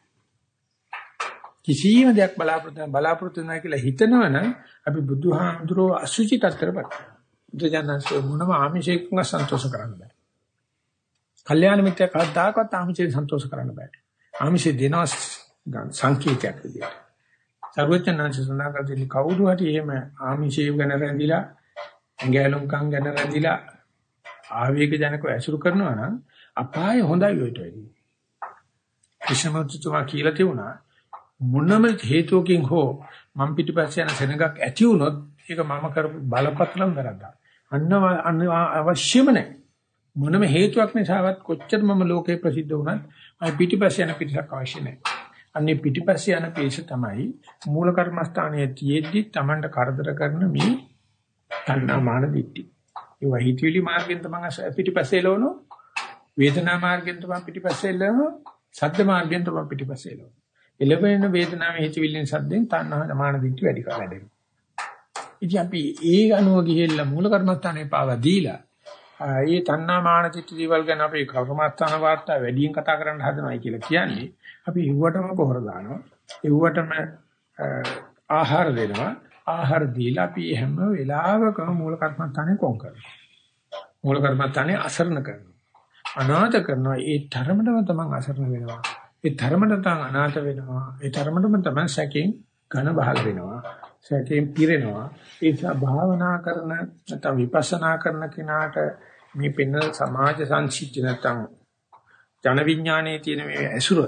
කිසියම් දෙයක් බලාපොරොත්තු බලාපොරොත්තු නැහැ කියලා හිතනවනම් අපි බුදුහාමුදුරෝ අසුචි තත්තරපත් බුදුජානන්සේ මොනම ආමිෂයකින් සන්තෝෂ කරන්න බෑ. කල්යාණ මිත්‍ය කවදාකවත් ආමිෂයෙන් සන්තෝෂ කරන්න බෑ. ආමිෂය දෙනවා සංකේතයක් විදියට. සර්වඥාන්සේ සඳහන් කරන්නේ කවුරු හරි එහෙම ආමිෂය ගැන රැඳිලා ඇඟැලුම්කම් ගැන රැඳිලා ආවේග ජනකව ඇසුරු කරනවා නම් අපාය හොඳයි ඔයිට වැඩි. ක්‍රිෂ්ණමූර්තිතුමා කියලා තියුණා මොනම හේතුවකින් හෝ මම් පිටිපස්සේ යන සෙනගක් ඇති වුණොත් ඒක මම කරපු බලපත්‍රම් වැරද්දා. අන්න අවශ්‍යම නැහැ. මොනම හේතුවක් නිසාවත් කොච්චර මම ලෝකේ ප්‍රසිද්ධ වුණත් මම පිටිපස්සේ යන පිටසක් අවශ්‍ය නැහැ. අන්නේ පිටිපස්සේ යන පිටස තමයි මූල කර්මස්ථානයේ තියෙද්දි Tamanට කරදර කරන මේ තණ්හා මාන දිට්ටි. ඒ වහිතවිලි මාර්ගෙන් තමයි පිටිපස්සේ එළවනෝ. වේදනා මාර්ගෙන් තමයි පිටිපස්සේ එළවනෝ. සද්ද මාර්ගෙන් තමයි පිටිපස්සේ එළවනෝ. එළවෙන වේදනාවේ හිතවිල්ලෙන් සද්දෙන් තණ්හා මාන දිට්ටි වැඩි කරලා දෙනවා. ඉතින් අපි ඒ අනුව ගිහිල්ලා මූල කර්මස්ථානේ පාවා දීලා ඒ තණ්හා මාන චිත්ත දේවල් ගැන අපි කර්මස්ථාන වාර්තා වැඩියෙන් කතා කරන්න හදනවයි කියලා කියන්නේ අපි ඉව්වටම පොහොර දානවා. ඉව්වටම ආහාර දෙනවා. ආහාර දීලා අපි හැම වෙලාවකම මූල කර්මස්ථානේ කොම් කරනවා. මූල කර්මස්ථානේ අසරණ කරනවා. අනාථ කරනවා. ඒ ධර්මතම තමන් අසරණ වෙනවා. ඒ ධර්මතම තමන් අනාථ වෙනවා. ඒ ධර්මතම තමන් සැකෙන් ඝන බහල වෙනවා. සැකෙන් පිරෙනවා. ඒ භාවනා කරන නැත්නම් විපස්සනා කරන කෙනාට මේ පෙන්න සමාජ සංසිද්ධි නැත්නම් ජන විඥානයේ තියෙන මේ ඇසුර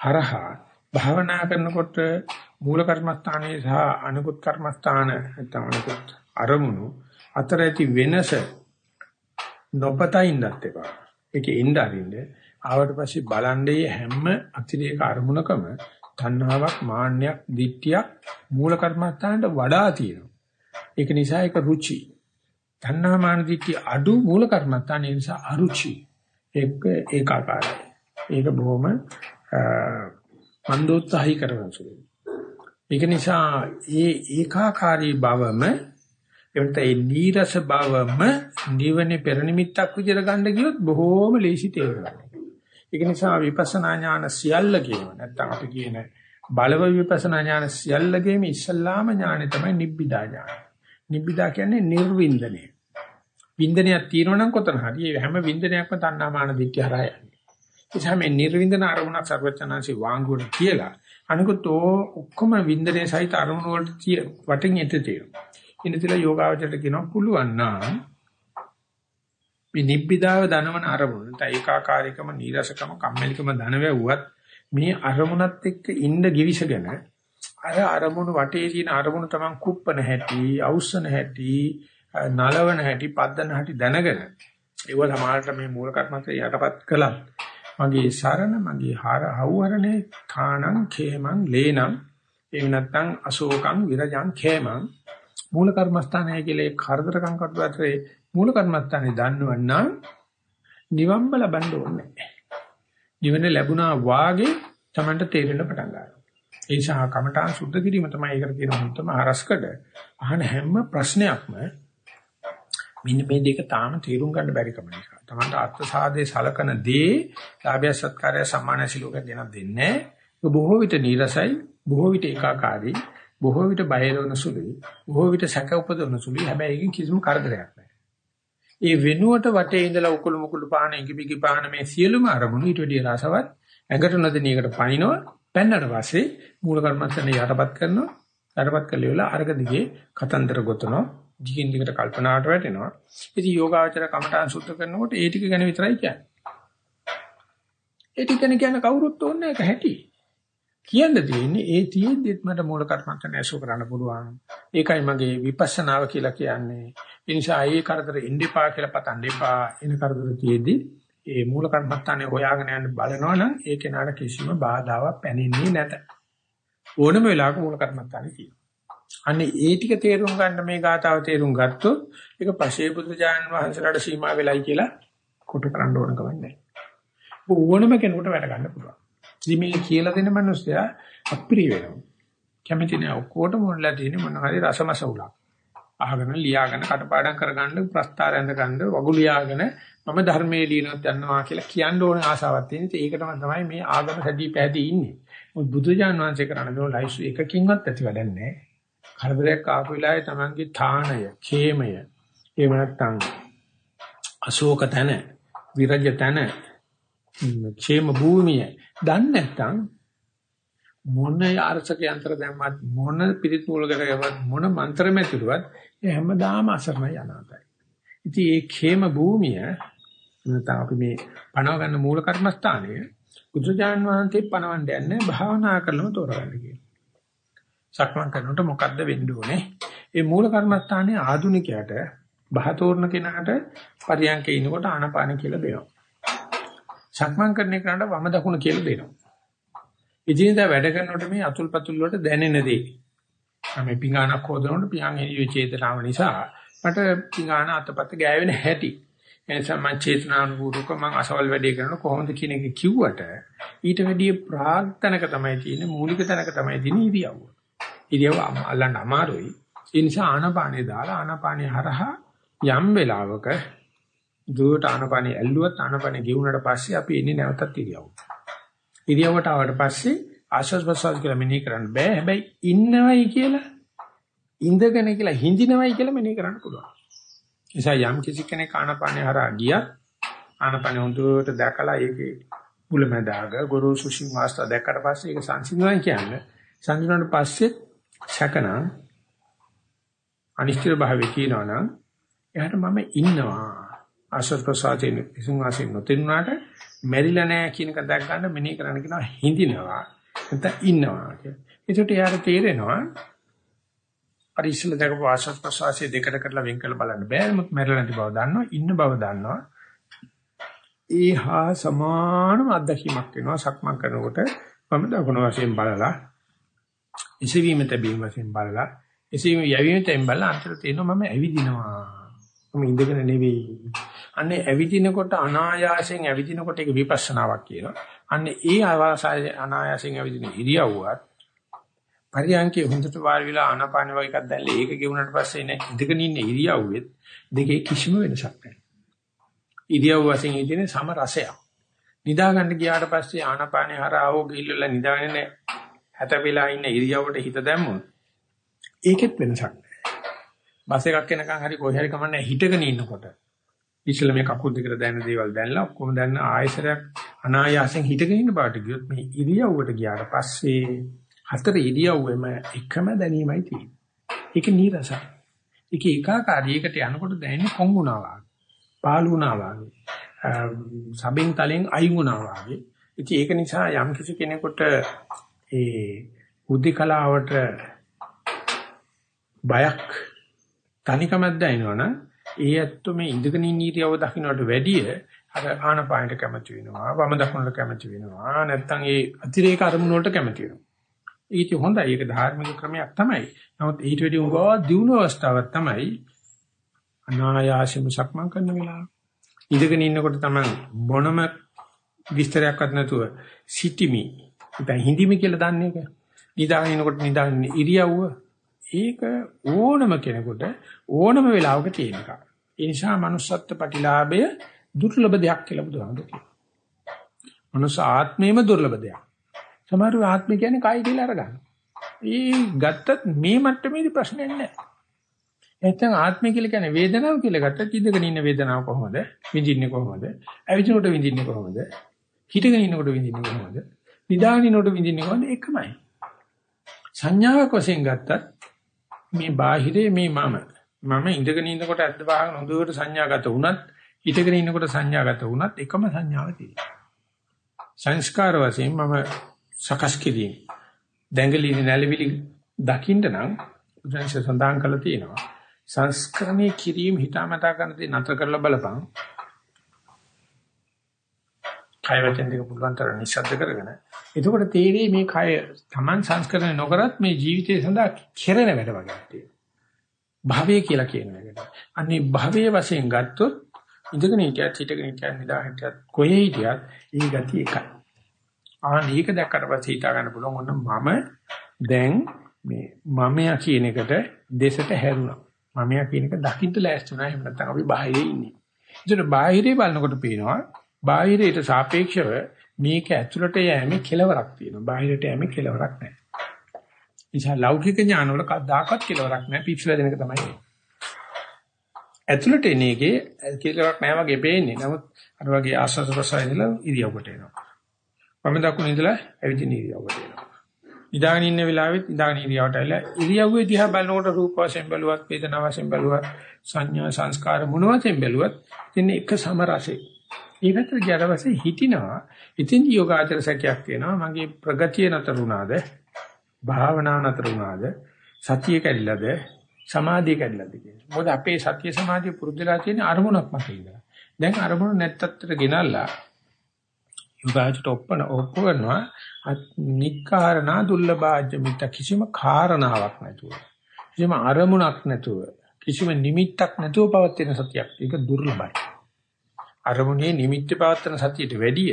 හරහා භාවනා කරනකොට මූල කර්මස්ථානයේ සහ අනුකුත් කර්මස්ථාන නැත්නම් අනුකුත් අරමුණු අතර ඇති වෙනස නොපතා ඉන්නත් එපා. ඒකේ ඉන්න අරින්න. ආවට පස්සේ බලන්නේ හැම අතිරේක අරමුණකම තණ්හාවක්, මාන්නයක්, දිට්ඨියක් මූල කර්මස්ථානට වඩා තියෙනවා. ඒක නිසා ඒක රුචි. තණ්හා මාන දිට්ඨිය අඩු මූල කර්මස්ථාන නිසා අරුචි. ඒක ඒකාකාරයි. ඒක බොහොම මන්දෝත්සාහී කරන සුළුයි. ඒක නිසා ඒ ඒකාකාරී බවම එවිට ඒ නීරස බවම නිවනේ පෙරනිමිත්තක් විදිහට ගන්න ගියොත් බොහෝම ලේසි තේරෙනවා. ඒක නිසා විපස්සනා ඥාන සියල්ල කියව නැත්නම් අපි කියන බලව විපස්සනා ඥාන සියල්ලගේම ඉස්සල්ලාම ඥානෙ තමයි නිබ්බිදා ඥාන. නිබ්බිදා කියන්නේ නිර්වින්දනය. වින්දනයක් තියෙනවා නම් කොතන හරි ඒ හැම වින්දනයක්ම තණ්හාමාන දිට්ඨිය හරහා යන්නේ. ඒ නිසා මේ නිර්වින්දන අරමුණක් සර්වචනාංශي වාංගුවට කියලා අනිකුත් ඔක්කොම වින්දනයේ සහිත අරමුණු වලට වටින් යට තියෙනවා. ඉන්නතිලා යෝගාවචරයට කියනවා පුළුවන් නම් මේ නිබ්බිදාව දනවන අරමුණ නැත්නම් ඒකාකාරීකම නීරසකම කම්මැලිකම දන වැවුවත් මේ අරමුණත් එක්ක ඉන්න givisගෙන අර අරමුණු වටේ තියෙන අරමුණු තමන් කුප්පන හැටි, අවුස්සන හැටි, නලවන හැටි, පද්දන හැටි දැනගෙන ඒව සමාජයට මේ මූල කර්මන්තය යටපත් කළා. මගේ සරණ, මගේ හර හවුහරනේ ථානං, khemං, ලේනං, එහෙම නැත්නම් අශෝකං, විරජං, khemං මූල කර්මස්ථානය කියලා ඒ කරදරකම් කටුවතරේ මූල කර්මස්ථානේ දන්නවනම් නිවම්ම ලබන්න ඕනේ නැහැ. නිවන ලැබුණා වාගේ Tamanට තේරෙන්න පටන් ගන්නවා. ඒ නිසා කමඨාන් සුද්ධ කිරීම තමයි ඒකට කියන මුත්තම ආරස්කඩ. අහන හැම ප්‍රශ්නයක්ම මෙන්න මේ දෙක තාම තේරුම් ගන්න බැරි කම නිසා. Tamanට අර්ථ සාදේ සලකන දේ ලාභය සත්කාරය සම්මාන සිලෝක දෙනක් දෙන්නේ. ඒක බොහෝ විට නීරසයි, බොහෝ විට ඒකාකාරී, බොහෝ විට බයරවන සුළුයි, බොහෝ විට සැක උපදවන සුළුයි. හැබැයි ඒකෙන් කිසිම කරදරයක් නැහැ. ඒ වෙනුවට වටේ ඉඳලා උකුළු මුකුළු පාන ඉඟිබිගි පාන මේ සියලුම අරමුණු ඊට වැඩිය රසවත් ඇඟට නොදෙන එකට පනිනවා පැන්නට පස්සේ මූල කර්මස්ථානේ යටපත් කරනවා යටපත් කළේ වෙලා අරක දිගේ කතන්දර ගොතනවා දිගින් දිගට කල්පනාවට වැටෙනවා ඉතින් යෝගාචර කමඨාන් සුද්ධ කරනකොට ඒ ටික ගැන විතරයි කියන්නේ ඒ ටික ගැන කියන කවුරුත් ඕනේ නැහැ හැටි කියන්න තියෙන්නේ ඒ තියෙද්දිත් මට මූල කර්මස්ථානේ ඇසු කරන්න පුළුවන් ඒකයි මගේ විපස්සනාව කියලා කියන්නේ ඒ නිසා ඒ කරදර ඉන්න එපා කියලා පතන්න එපා. එන කරදර තියේදී ඒ මූල කර්මත්තානේ හොයාගෙන යන්න බලනවා නම් ඒ කෙනාට කිසිම බාධාවක් පැනෙන්නේ නැත. ඕනම වෙලාවක මූල කර්මත්තානේ තියෙනවා. අනේ ඒ ටික තේරුම් ගන්න මේ ගාතාව තේරුම් ගත්තොත් ඒක පශේ බුදුජාන් වහන්සේලාට සීමා වෙලයි කියලා කොට කරන්න ඕන කමන්නේ. ඕනම කෙනෙකුට වැඩ ගන්න පුළුවන්. ඉතින් මේ කියලා දෙන මිනිස්සයා අප්‍රිය වෙනවා. කැමති නෑ ඔක්කොටම මොනලා තියෙන්නේ මොන හරි රසමස උලක්. අහගෙන ලියාගෙන කටපාඩම් කරගන්න ප්‍රස්තාර ඇඳ ගන්න වගු ලියාගෙන මම ධර්මයේ ලියනත් යනවා කියලා කියන්න ඕන ආසාවක් තියෙන. ඒකට තමයි මේ ආගම සැදී පැහැදී ඉන්නේ. මොකද බුදුජාන් වහන්සේ කරන්නේ නෝ ලයිෆ් එකකින්වත් ඇති වැඩක් නැහැ. කරදරයක් ආපු වෙලාවේ Tamange ථාණය, ඛේමය, එහෙම නැත්නම් අශෝක තන, විරජ තන, ക്ഷേම භූමිය දන්නේ නැත්නම් මොන අරසක යන්ත්‍ර දැම්මත් මොන පිරිත් මූලකට ගමත් මොන මන්ත්‍ර මැතිරුවත් ඒ හැමදාම අසරණයි අනාතයි. ඉතින් ඒ ඛේම භූමිය නැත්නම් අපි මේ පණව ගන්න මූල කර්මස්ථානය බුදුජාන් වහන්සේ පණවන්න යන්නේ භාවනා කරලම තෝරගන්න කියනවා. සක්මන් කරනකොට මොකද්ද වෙන්න ඕනේ? ඒ මූල කර්මස්ථානයේ ආධුනිකයට බහතෝරන කෙනාට පරියන්කේ ඉනකොට ආනපාන කියලා දෙනවා. සක්මන් කරන එකට වම දකුණ කියලා දෙනවා. ඉදින්දා වැඩ කරනකොට මේ අතුල්පතුල් වලට දැනෙන දේ මම පිඟානක් හොදනකොට පියන් එළිය චේතනාව නිසා මට පිඟාන අතපත ගෑවෙන හැටි. එනිසා මම චේතනානුකූලව මම අසවල් වැඩේ කරන කොහොමද කියන එක කිව්වට ඊට වැඩිය ප්‍රාග්තනක තමයි තියෙන්නේ මූලික තැනක තමයි තියෙන්නේ ඉරියව්ව. ඉරියව්ව අල්ලන්න අමාරුයි. ඒ නිසා ආනපානේ දාලා ආනපානේ හරහා යම් වෙලාවක දුරට ආනපානේ ඇල්ලුවත් ආනපානේ ගෙවුනට පස්සේ අපි එන්නේ නැවතත් ඉරියව්ව. ඉරියව්වට ආවට පස්සේ ආශ්වාස ප්‍රශ්වාස කියලා මෙනෙහි කරන්න බෑ. හැබැයි ඉන්නවයි කියලා ඉඳගෙන කියලා හිඳිනවයි කියලා මෙනෙහි කරන්න පුළුවන්. නිසා යම් කිසි කෙනෙක් ආනපානේ හරහා ගියත් ආනපානේ හොඳට දැකලා ඒකේ මුලමදාග ගුරුසු සිංහාස්ත දැක්කට පස්සේ ඒක සංසිඳනවා කියන්නේ සංසිඳුණාට පස්සේ සැකනම් අනිශ්චිත භාවය කියනවනම් එයාට මම ඉන්නවා ආශ්වාස ප්‍රශ්වාසයෙන් සිංහාසයෙන් නොතෙන්නාට මැරිලා නැහැ කියන එක දැක් ගන්න මෙනෙහි කරන්න කියනවා හිඳිනවා නැත්නම් ඉන්නවා කියලා. ඒකට යාර තේරෙනවා අර ඉස්සෙල්ලා දැකපු ආශ්වාස ප්‍රශ්වාසයේ දෙකට කරලා වෙන් කරලා බලන්න බෑ. මොකද මැරෙලා නැති බව දන්නවා, ඉන්න බව දන්නවා. ඒහා සමානම අත්දැකීමක් වෙනවා සක්මන් කරනකොට මම දකුණු වශයෙන් බලලා ඉසවීම තැබීම වශයෙන් බලලා එසවීම යැවීම තැබීම බලලා අන්තර තියෙනවා මම ඇවිදිනවා. මම ඉඳගෙන නෙවෙයි. අන්නේ ඇවිදිනකොට අනායාසයෙන් ඇවිදිනකොට ඒක විපස්සනාවක් කියනවා. අන්නේ ඒ ආවාසය අනායාසයෙන් ඇවිදින ඉරියව්වත් පරියන්කේ හොඳට වාඩි වෙලා ආනාපාන වගේ එකක් දැල්ලා ඒක ගෙවුනට පස්සේ නේ ඉඳගෙන ඉන්න ඉරියව්වෙත් දෙකේ කිසිම වෙනසක් නැහැ. ඉරියව් වශයෙන් ඉදින සම රසයක්. නිදා ගන්න ගියාට පස්සේ ආනාපානේ හරහාවෝ ගිහිල්ලා නිදාගෙන හැතපෙලා ඉන්න ඉරියව්වට හිත දැම්මොත් ඒකෙත් වෙනසක්. බස් එකක් එනකන් හරි කොහේ හරි කමන්නේ හිටගෙන ඉන්නකොට ඉස්සෙල්ලා මේ කකුල් දෙකට දැනෙන දේවල් දැනලා ඔක්කොම දැනන ආයසරයක් අනායාසයෙන් හිටගෙන ඉන්න බාට ගියොත් මේ ඉරියව්වට ගියාට පස්සේ හතර ඉරියව්වෙම එකම දැනීමයි තියෙන්නේ. ඒක නීරසයි. ඒක ඒකාකාරීයකට යනකොට දැනෙන්නේ කොංගුණා වගේ. පාලුණා වගේ. සබෙන් තලෙන් අයින් වුණා වගේ. ඉතින් ඒක නිසා යම් කිසි කෙනෙකුට ඒ උද්දකලාවට බයක් තනිකමක් දැනෙනවනම් ඒ ඇත්ත මේ ඉඳගෙන ඉන්න ඉරියව දකින්නට වැඩිය අර ආනපානට කැමති වෙනවා වම දකුණට කැමති වෙනවා නැත්නම් ඒ අතිරේක අරමුණු වලට කැමති වෙනවා ඒක හොඳයි. ඒක ධාර්මික ක්‍රමයක් තමයි. නමුත් ඊට වැඩි උගා දියුණු අවස්ථාවක් තමයි අනායාසෙම සක්මන් කරන වෙලාව. ඉඳගෙන ඉන්නකොට තමයි මොනම විස්තරයක්වත් නැතුව සිටිමි. ඉතින් හිඳිමි කියලා දන්නේ ඒක. නිදාගෙන ඉන්නකොට නිදාගෙන ඉරියව්ව ඒක ඕනම කෙනෙකුට ඕනම වෙලාවක තියෙන එකක්. ඒ නිසා manussත්ත්ව ප්‍රතිලාභය දුර්ලභ දෙයක් කියලා බුදුහාමුදුරුවෝ කියනවා. මනුස්ස ආත්මේම දුර්ලභ දෙයක්. සමහර ආත්මය කියන්නේ කයි කියලා අරගන්න. ඒ ගත්තත් මේ මට්ටමේදී ප්‍රශ්නයක් නැහැ. නැත්නම් ආත්මය කියලා කියන්නේ වේදනාව කියලා ගත්තත් ඉඳගෙන ඉන්න වේදනාව කොහොමද? විඳින්නේ කොහොමද? ඇවිදිනකොට විඳින්නේ කොහොමද? හිටගෙන ඉන්නකොට විඳින්නේ කොහොමද? නිදාගෙන ඉන්නකොට විඳින්නේ කොහොමද? එකමයි. සංඥාවක් වශයෙන් ගත්තත් මේ බාහිරේ මේ මම මම ඉඳගෙන ඉන්නකොට ඇද්ද වහගෙන හොඳට සංඥාගත වුණත් හිටගෙන ඉන්නකොට සංඥාගත වුණත් එකම සංඥාව තියෙනවා. සංස්කාර වශයෙන් මම සකස් කිරීම දැඟලිලි නැලවිලි දකින්න නම් උදැන්ස සඳහන් කරලා තියෙනවා සංස්කරණය කිරීම හිතාමතා කරන දේ නතර කරලා බලපන් කය වචන දෙක පුළුවන් තරම් නිශ්ශබ්ද කරගෙන එතකොට තේරෙයි මේ කය Taman සංස්කරණය නොකරත් මේ ජීවිතය සඳහා කෙරෙන වැඩ වගේ තියෙනවා භවය කියලා කියන එකට අනේ භවයේ වශයෙන් ගත්තොත් ඉඳගෙන හිටියත් හිටගෙන හිටියත් නිදා හිටියත් කොහේ හිටියත් ඒ ගතිය එකයි ආ මේක දැක්කට පස්සේ හිතා ගන්න පුළුවන් ඔන්න මම දැන් මේ මමයා කියන එකට දෙසට හැරුණා. මමයා කියන එක දකින්න ලෑස්ති වුණා. එහෙම නැත්නම් අපි බාහිරේ ඉන්නේ. ඒතර බාහිරේ බලනකොට පේනවා බාහිරයට සාපේක්ෂව මේක ඇතුළට යෑමේ කෙලවරක් තියෙනවා. බාහිරට යෑමේ කෙලවරක් නැහැ. නිසා ලෞකික ඥානවල කවදාකවත් කෙලවරක් නැහැ. පිස්සුල දෙන එක තමයි. ඇතුළට එන එකේ කෙලවරක් නැහැ වගේ පේන්නේ. නමුත් අර වගේ ආස්වාද ප්‍රසාරයල ඉරියව්වට එනවා. වම දකුණ ඉඳලා ඇවිදින ඉරියව්වට එනවා. ඉඳාගෙන ඉන්න වෙලාවෙත් ඉඳාගෙන ඉරියව්වට ඇවිල්ලා ඉරියව්වේ දිහා බලනකොට රූප වශයෙන් බැලුවත් වේදනා වශයෙන් බැලුවත් සංඥා සංස්කාර මොන වශයෙන් බැලුවත් ඉතින් එක සම රසෙ. ඒකට ජරවසේ හිටිනවා. ඉතින් යෝගාචර සැකයක් වෙනවා. මගේ ප්‍රගතිය නතර වුණාද? භාවනාව නතර වුණාද? සතිය කැඩිලාද? සමාධිය කැඩිලාද කියන්නේ. මොකද අපේ සතිය සමාධිය පුරුදුලා තියෙන අරමුණක් මත ඉඳලා. දැන් අරමුණ නැත්තත්තර ගෙනල්ලා යෝගාචරයට ඔප්පන ඔප්පු කරනවා නික්කාරණා දුර්ලභාජ්‍ය මිත කිසිම කාරණාවක් නැතුව කිසිම අරමුණක් නැතුව කිසිම නිමිත්තක් නැතුව පවතින සතියක් ඒක දුර්ලභයි අරමුණේ නිමිත්ත පවත්වන සතියට වැඩිය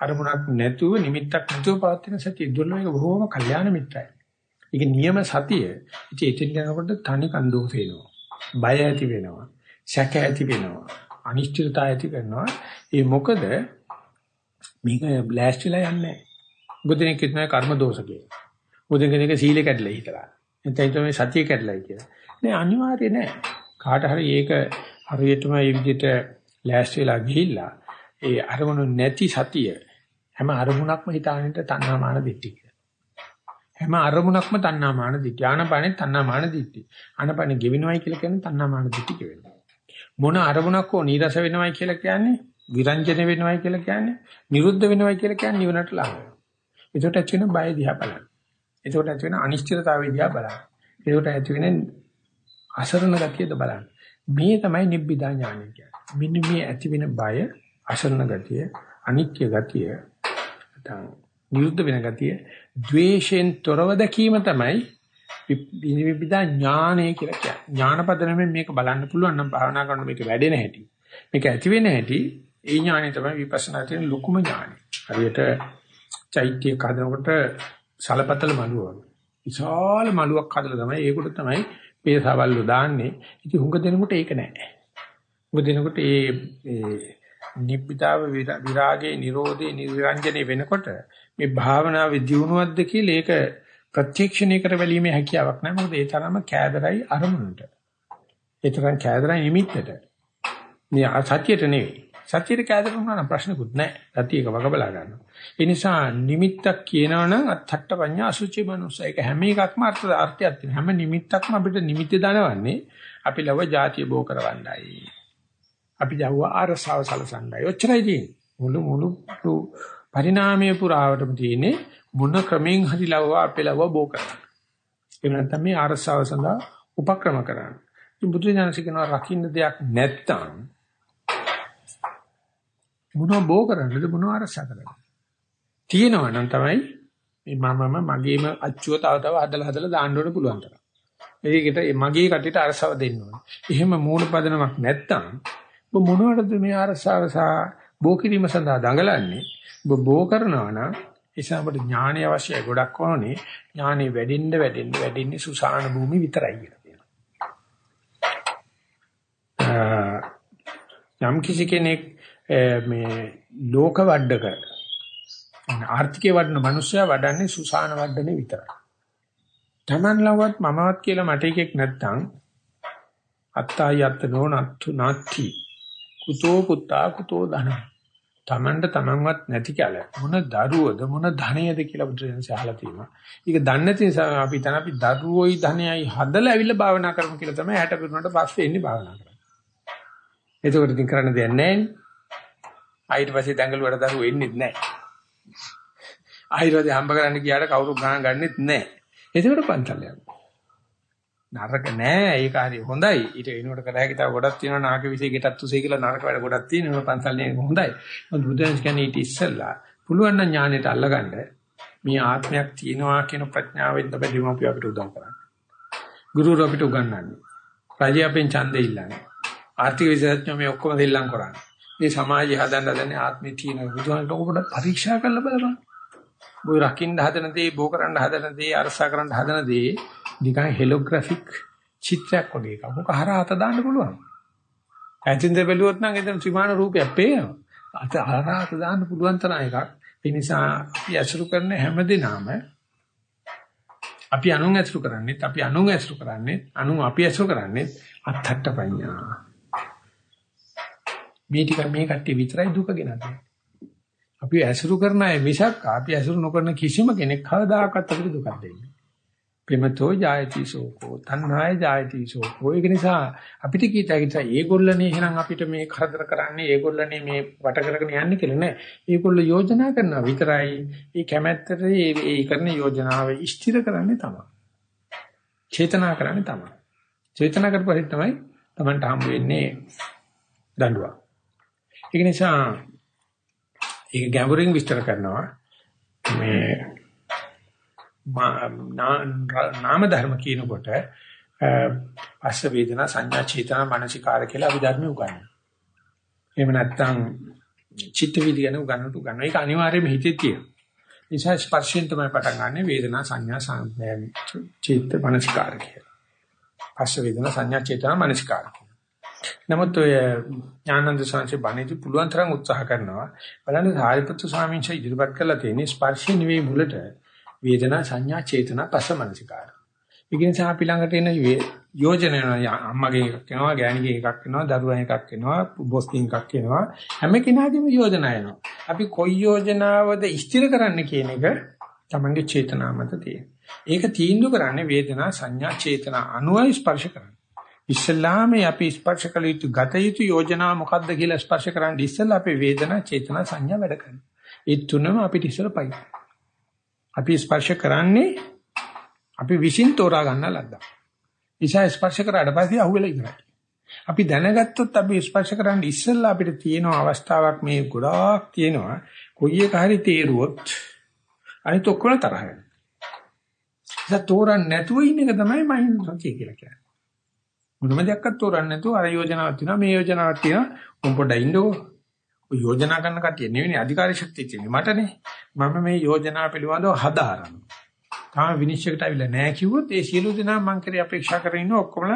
අරමුණක් නැතුව නිමිත්තක් නැතුව පවත්වන සතිය දුර්ලභ බොහෝම කල්යාණ මිත්‍රයි ඒක නියම සතිය ඉතින් එතෙන් යනකොට තනි කන්දෝ වෙනවා බය ඇති වෙනවා සැක ඇති වෙනවා අනිශ්චිතතාවය ඇති කරනවා ඒ මොකද මේක බ්ලාස්ට්ලා යන්නේ නැහැ. බුදුනෙක් කියනවා කර්ම දෝෂ කියලා. බුදුන් කෙනෙක් සීල කැඩලා හිටලා. එතෙන් තමයි සතිය කැඩලායි කියලා. නෑ අනිවාර්ය නෑ. කාට හරි ඒක හරියටම මේ විදිහට ලෑස්තිලා ගිහිල්ලා ඒ අරමුණු නැති සතිය හැම අරමුණක්ම හිතාගෙන තණ්හාමාන දිට්ඨි හැම අරමුණක්ම තණ්හාමාන දිට්ඨි. ආනපනෙ තණ්හාමාන දිට්ඨි. ආනපනෙ ගෙවිනවයි කියලා කියන්නේ තණ්හාමාන දිට්ඨි කියනවා. මොන අරමුණක් හෝ නීරස වෙනවයි කියලා කියන්නේ විරංජන වෙනවයි කියලා කියන්නේ නිරුද්ධ වෙනවයි කියලා කියන්නේ නිවනට ළඟ වෙනවා. ඒකට ඇති වෙන බය දිහා බලන්න. ඒකට ඇති වෙන අනිශ්චිතතාවය දිහා බලන්න. ඒකට ඇති වෙන අසරණ ගතියද බලන්න. මේ තමයි නිබ්බිදා ඥානය කියන්නේ. මෙන්න මේ ඇති වෙන බය, අසරණ ගතිය, අනිත්‍ය ගතිය, නැත්නම් නිරුද්ධ වෙන ගතිය, ද්වේෂයෙන් තොරව දැකීම තමයි විවිධ ඥානය කියලා කියන්නේ. ඥානපදනමෙන් මේක බලන්න පුළුවන් නම් භාවනා කරනකොට මේක වැඩෙන හැටි. මේක ඇති වෙන හැටි ඒ ඥානය තමයි විපස්සනා කියන ලොකුම ඥානය. හරියට චෛත්‍ය හදනකොට සලපතල මළුව වගේ. විශාල මළුවක් හදලා තමයි ඒකට තමයි මේ සවල්ලු දාන්නේ. ඉතින් හුඟ දෙනකොට ඒක නෑ. හුඟ දෙනකොට ඒ ඒ නිබ්බිදාව විරාගේ නිරෝධේ නිරංජනේ වෙනකොට මේ භාවනාවේ දියුණුවක්ද කියලා ඒක ප්‍රත්‍යක්ෂණය කර බැලීමේ හැකියාවක් නැහැ. මොකද ඒ තරම කෑදරයි අරමුණට. ඒ තරම් කෑදරයි නිමිත්තට. මේ සත්‍යයට නෙවෙයි. සත්‍යයට කෑදර වුණා නම් ප්‍රශ්නකුත් නැහැ. සත්‍යයක වග බලා ගන්නවා. ඒ නිසා නිමිත්තක් කියනවනම් අත්ථට්ඨ පඤ්ඤා අසුචි මනුස්ස. ඒක හැම එකක්ම අර්ථ අර්ථයක් තියෙනවා. හැම නිමිත්තක්ම අපිට නිමිති දනවන්නේ අපි ලව જાතිය බෝ කරවන්නයි. අපි ජව්ව ආරසාව සලසන්නයි. ඔච්චරයි තියෙන්නේ. මුළු මුළු පරිණාමයේ පුරාවටම තියෙන්නේ මොන ක්‍රමෙන් හරි ලවවා අපේ ලවවා බෝ කරන්න. එහෙම නැත්නම් මේ ආරසාව සඳහා උපක්‍රම කරන්න. ඉතින් බුදු දහම කියනවා රකින්න දෙයක් නැත්තම් මොනව බෝ කරන්නද මොනව ආරසා කරන්නද? තියෙනවා නම් තමයි මේ මමම මගේම අච්චුව තව තව හදලා හදලා දාන්න ඕන පුළුවන් තරම්. ඒකට මගේ කටියට අරසව දෙන්න ඕනේ. එහෙම මූල පදනමක් නැත්තම් ඔබ මොනවටද මේ අරසාව සහ බෝ කිරීම සඳහා දඟලන්නේ? ඔබ බෝ කරනවා නම් නිසා අපට ඥානය අවශ්‍යයි ගොඩක් ඕනේ. ඥානෙ වැඩෙන්න වැඩෙන්න වැඩෙන්නේ සුසාන භූමි විතරයි කියලා කියනවා. යම් කිසි කෙනෙක් මේ ලෝක වඩක ආර්ථිකේ වඩන මිනිස්සයා වඩන්නේ සුසාන වඩන්නේ විතරයි. Taman ලවත් මමවත් කියලා මට එකෙක් නැත්තම් අත්තාය අත්ත නෝනත්තු නාත්ති කුතෝ පුත්තා කුතෝ ධනං තමන්ට තමන්වත් නැති කල මොන දරුවද මොන ධනයද කියලා බුදුරජාණන් අහලා තියෙනවා. ඒක දන්නේ නැති නිසා අපි තන අපි දරුවෝයි ධනයයි හදලා ඇවිල්ලා භාවනා කරමු කියලා තමයි 60 පිරුණාට පස්සේ එන්නේ භාවනා කරන්නේ. එතකොට ඉතින් කරන්න දෙයක් නැහැ නේ. ආයෙත් පස්සේ දඟලුවට දරුවෝ එන්නේ නැහැ. ආයෙත් හම්බ කරන්න ගියාට කවුරු ගණන් ගන්නෙත් නැහැ. එතකොට පන්සල් යනවා. නරක නෑ. ඒක හරි හොඳයි. ඊට වෙනුවට කළ හැකි තව ගොඩක් තියෙනවා. නාක විශ්ේ ගෙටත් උසේ කියලා නරක වැඩ ගොඩක් තියෙනවා. පන්සල් නේ හොඳයි. මොකද බුදුන්ස් කියන්නේ ඊට ඉස්සෙල්ලා පුළුවන් නම් ඥානෙට අල්ලගන්න. මේ ආත්මයක් තියෙනවා කියන ප්‍රඥාවෙන් තමයි දීමපිය අපිට උදව් කරන්නේ. ගුරුවරු අපිට උගන්වන්නේ. රජය අපෙන් ඡන්දෙ ඉල්ලන්නේ. ආර්ථික විද්‍යාඥයෝ මේ ඔක්කොම දෙල්ලම් කරන්නේ. මේ සමාජය හදන්න හදන්නේ ආත්මේ තියෙන බුදුහාමට ඔබට පරීක්ෂා කරලා බලන්න බෝ රකින්න හදන දේ බෝ කරන්න හදන දේ අරසා කරන්න හදන දේ නිකන් හෙලෝග්‍රැෆික් චිත්‍රයක් වගේ එකක්. මොක හරහා අත දාන්න පුළුවන්. ඇතින්ද බැලුවොත් නම් එතන ත්‍රිමාන රූපයක් පේනවා. අත හරහා අත දාන්න පුළුවන් තරම් එකක්. ඒ නිසා අපි අසුරු කරන හැම දිනම අපි අනුන් ඇසුරු කරන්නේ අපි අනුන් ඇසුරු කරන්නේ අනුන් අපි ඇසුරු කරන්නේ අත්තට පඤ්ඤා. මේ ටික මේ කට්ටිය විතරයි දුක ගෙනන්නේ. අපි ඇසුරු කරන අය මිසක් අපි ඇසුරු නොකරන කිසිම කෙනෙක් කවදාකවත් අපිට දුකක් දෙන්නේ. ප්‍රේමතෝ ජායති සෝකෝ තණ්හාය ජායති සෝකෝ ඒක නිසා අපිට කීතයි නිසා ඒගොල්ලනේ එහෙනම් අපිට මේ කරදර කරන්නේ ඒගොල්ලනේ මේ වට කරගෙන යන්නේ කියලා නෑ. ඒගොල්ලෝ යෝජනා කරනවා විතරයි. ඒ කැමැත්තට ඒ කරන යෝජනාව ඉෂ්ටිර කරන්නේ තමයි. චේතනා කරන්නේ තමයි. චේතනා කරපුවා තමයි Tamanට හම්බ වෙන්නේ දඬුවම්. ඒක නිසා ඒක ගැඹුරින් විස්තර කරනවා මේ නාම ධර්ම කියනකොට අස්ස වේදනා සංඥා චේතනා මනසිකාර කියලා අභිධර්ම උගන්වනවා. එහෙම නැත්නම් චිත්ත විද්‍යාවන උගන්වනට උගන්වනවා. ඒක අනිවාර්යයෙන්ම හිතේ තියෙනවා. නිසා ස්පර්ශයෙන් තමයි පටන් ගන්න වේදනා සංඥා චිත්ත මනසිකාර කියලා. අස්ස වේදනා සංඥා චේතනා මනසිකාර. නමුත් ඔය ඥානන්ද සංසි බණේදී පුළුවන් තරම් උත්සාහ කරනවා. බලන්න සාරිපුත්තු ස්වාමීන් වහන්සේ ඉදිරිපත් කළා තියෙන්නේ ස්පර්ශ නෙවෙයි මුලට වේදනා සංඥා චේතනා පස්ස මනසිකාර. ඒ නිසා අපි ළඟට එන යෝජන අම්මගේ එකක් එනවා, ගෑණිගේ එකක් එනවා, දරුවා එකක් එනවා, බොස්කින් එකක් එනවා. හැම කෙනාගේම යෝජනා එනවා. අපි කොයි යෝජනාවද ඉස්තිර කරන්න කියන එක තමන්ගේ චේතනා මත තියෙන. ඒක තීන්දුව කරන්නේ වේදනා සංඥා චේතනා අනුවයි ස්පර්ශ කරන්නේ. ඉස්ලාමයේ අපි ස්පර්ශ කළ යුතු ගත යුතු යෝජනා මොකක්ද කියලා ස්පර්ශ කරන්න ඉස්සෙල්ලා අපේ වේදනා චේතනා සංඥා වැඩ කරනවා. ඒ තුනම අපිට ඉස්සෙල්ලා පයි. අපි ස්පර්ශ කරන්නේ අපි විශ්ින් තෝරා ගන්න ලද්දා. ඉසා ස්පර්ශ කරාට පස්සේ අහුවෙලා ඉවරයි. අපි දැනගත්තොත් අපි ස්පර්ශ කරන්න ඉස්සෙල්ලා අපිට තියෙන අවස්ථාවක් මේ ගොඩාක් තියෙනවා. කොයි එක හරි තේරුවොත් අනිත් ඔක්කොම තරහ යනවා. ඒක තෝරන්න නැතුව ඉන්න එක තමයි මයින් සතිය කියලා කියන්නේ. මොනම දෙයක්වත් තෝරන්න නැතුව අර යෝජනාවක් තියෙනවා මේ යෝජනාවක් තියෙනවා උන් පොඩ්ඩක් ඉන්නකෝ. ඔය යෝජනා කරන කට්ටිය නෙවෙයි අධිකාරී ශක්තිය තියෙන්නේ මටනේ. මම මේ යෝජනා පිළිබඳව හදාරනවා. තාම විනිශ්චයකට අවිලා නැහැ කිව්වොත් ඒ සියලු දෙනා මං කරේ අපේක්ෂා කරගෙන ඉන්න ඔක්කොම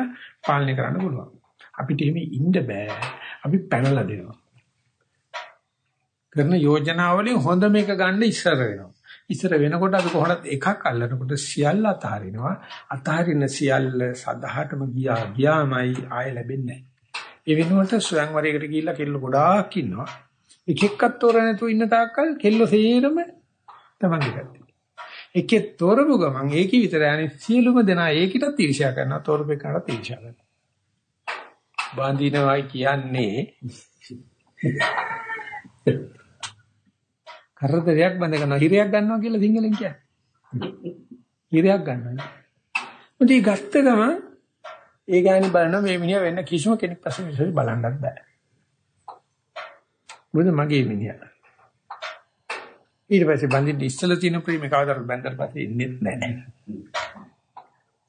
පාලනය කරන්න පුළුවන්. අපිට එහෙම ඉන්න බෑ. අපි පැනලා දෙනවා. කරන යෝජනාවලින් හොඳ මේක ගන්න ඉස්සර වෙනවා. ඉස්සර වෙනකොට අපි කොහොමද එකක් අල්ලනකොට සියල්ල අතහරිනවා. අතහරින සියල්ල සදහටම ගියා ගියාමයි ආයෙ ලැබෙන්නේ නැහැ. ඒ වෙනුවට ස්වයංවරයකට ගිහිල්ලා කෙල්ල ගොඩාක් ඉන්නවා. එක එකක් තෝරන්නේ නැතුව ඉන්න තාක්කල් කෙල්ල සේරම තමන්ගේ පැත්තේ. එකේ තෝරපු ගමන් ඒකේ විතර යන්නේ සියලුම දෙනා ඒකිටත් ඊර්ෂ්‍යා කරනවා තෝරපේ කරනත් ඊර්ෂ්‍යා කරනවා. බාඳිනවයි කියන්නේ කරදරයක් බඳ ගන්නවා හිරයක් ගන්නවා කියලා සිංහලෙන් කියන්නේ. හිරයක් ගන්නවා. මුදි ගත්ත ගම ඒ ගානේ බලන මේ මිනිහා වෙන්න කිසිම කෙනෙක් පස්සේ විශ්වාස බලන්නත් බෑ. මොකද මගේ මිනිහා. ඊට පස්සේ බඳින්න ඉස්සලා තියෙන ප්‍රේම කවදාවත් බැඳලා පස්සේ ඉන්නේ නැහැ.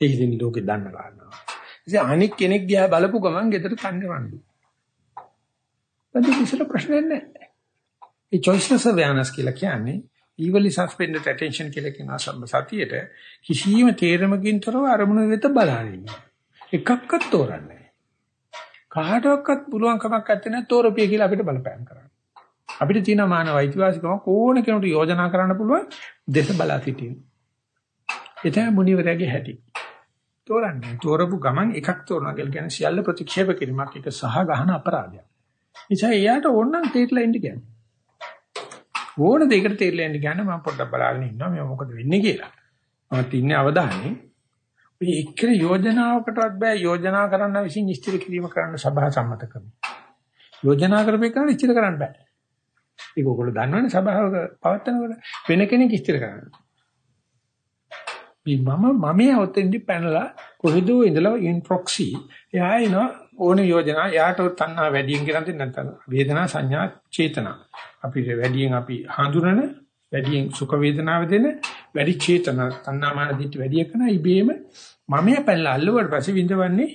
ඒක ඉතින් ලෝකේ දන්න කාරණා. ඉතින් අනික් කෙනෙක් දිහා බලපු ගමන් ගෙදර කන්නේ වන්දු. බඳින්න ඉස්සලා ප්‍රශ්නයක් නැහැ. ඒ choiceless awareness කියලා කියන්නේ evenly suspended attention කියලා කියන සතියේට කිසියම් තේරමකින් තොරව අරමුණ වෙත බලන්නේ. එකක්වත් තෝරන්නේ කාටවත් පුළුවන් කමක් නැත්තේ නෑ තෝරපිය කියලා අපිට බලපෑම් කරන්න. අපිට තියෙන මානව අයිතිවාසිකම ඕන කෙනෙකුට යෝජනා කරන්න පුළුවන් දේශ බලා සිටීම. එතන මුනිවරයාගේ හැටි. තෝරන්නේ. තෝරපු ගමන් එකක් තෝරනවා කියලා කියන්නේ සියල්ල ප්‍රතික්ෂේප කිරීමක් එක සහ ගහන අපරාධයක්. එනිසා එයාට ඕනනම් තේట్లా ඉන්න කියන්නේ. ඕන දෙයකට තේරෙලා යන්න ගන්න මම පොඩ්ඩක් බලාගෙන ඉන්නවා මේ මොකද වෙන්නේ කියලා. මම තින්නේ අවධානයේ. මේ එක්කේ යෝජනාවකටවත් බෑ යෝජනා කරන්න විසින් ඉස්තිර කිරීම කරන්න සභා සම්මත කරනවා. යෝජනා කරපේ කරන්න ඉස්තිර කරන්න බෑ. ඒක ඔයගොල්ලෝ දන්නවනේ සභාවක පවත්නකොට වෙන කෙනෙක් ඉස්තිර කරන්න. මේ මම මමයේ ඔතෙන්දි පැනලා කොහෙදෝ ඉඳලා ඉන් ප්‍රොක්සි එයා එනවා ඕනේ යෝජනා යාට තණ්හා වැඩියෙන් කියලා දෙන්න නැත්නම් වේදනා සංඥා චේතනා අපි වැඩියෙන් අපි හඳුනන වැඩියෙන් සුඛ වේදනාව දෙන වැඩි චේතනා තණ්හා මාන දිට වැඩි කරන ඉබේම මමයා පැනලා අල්ලුවට පස්සේ විඳවන්නේ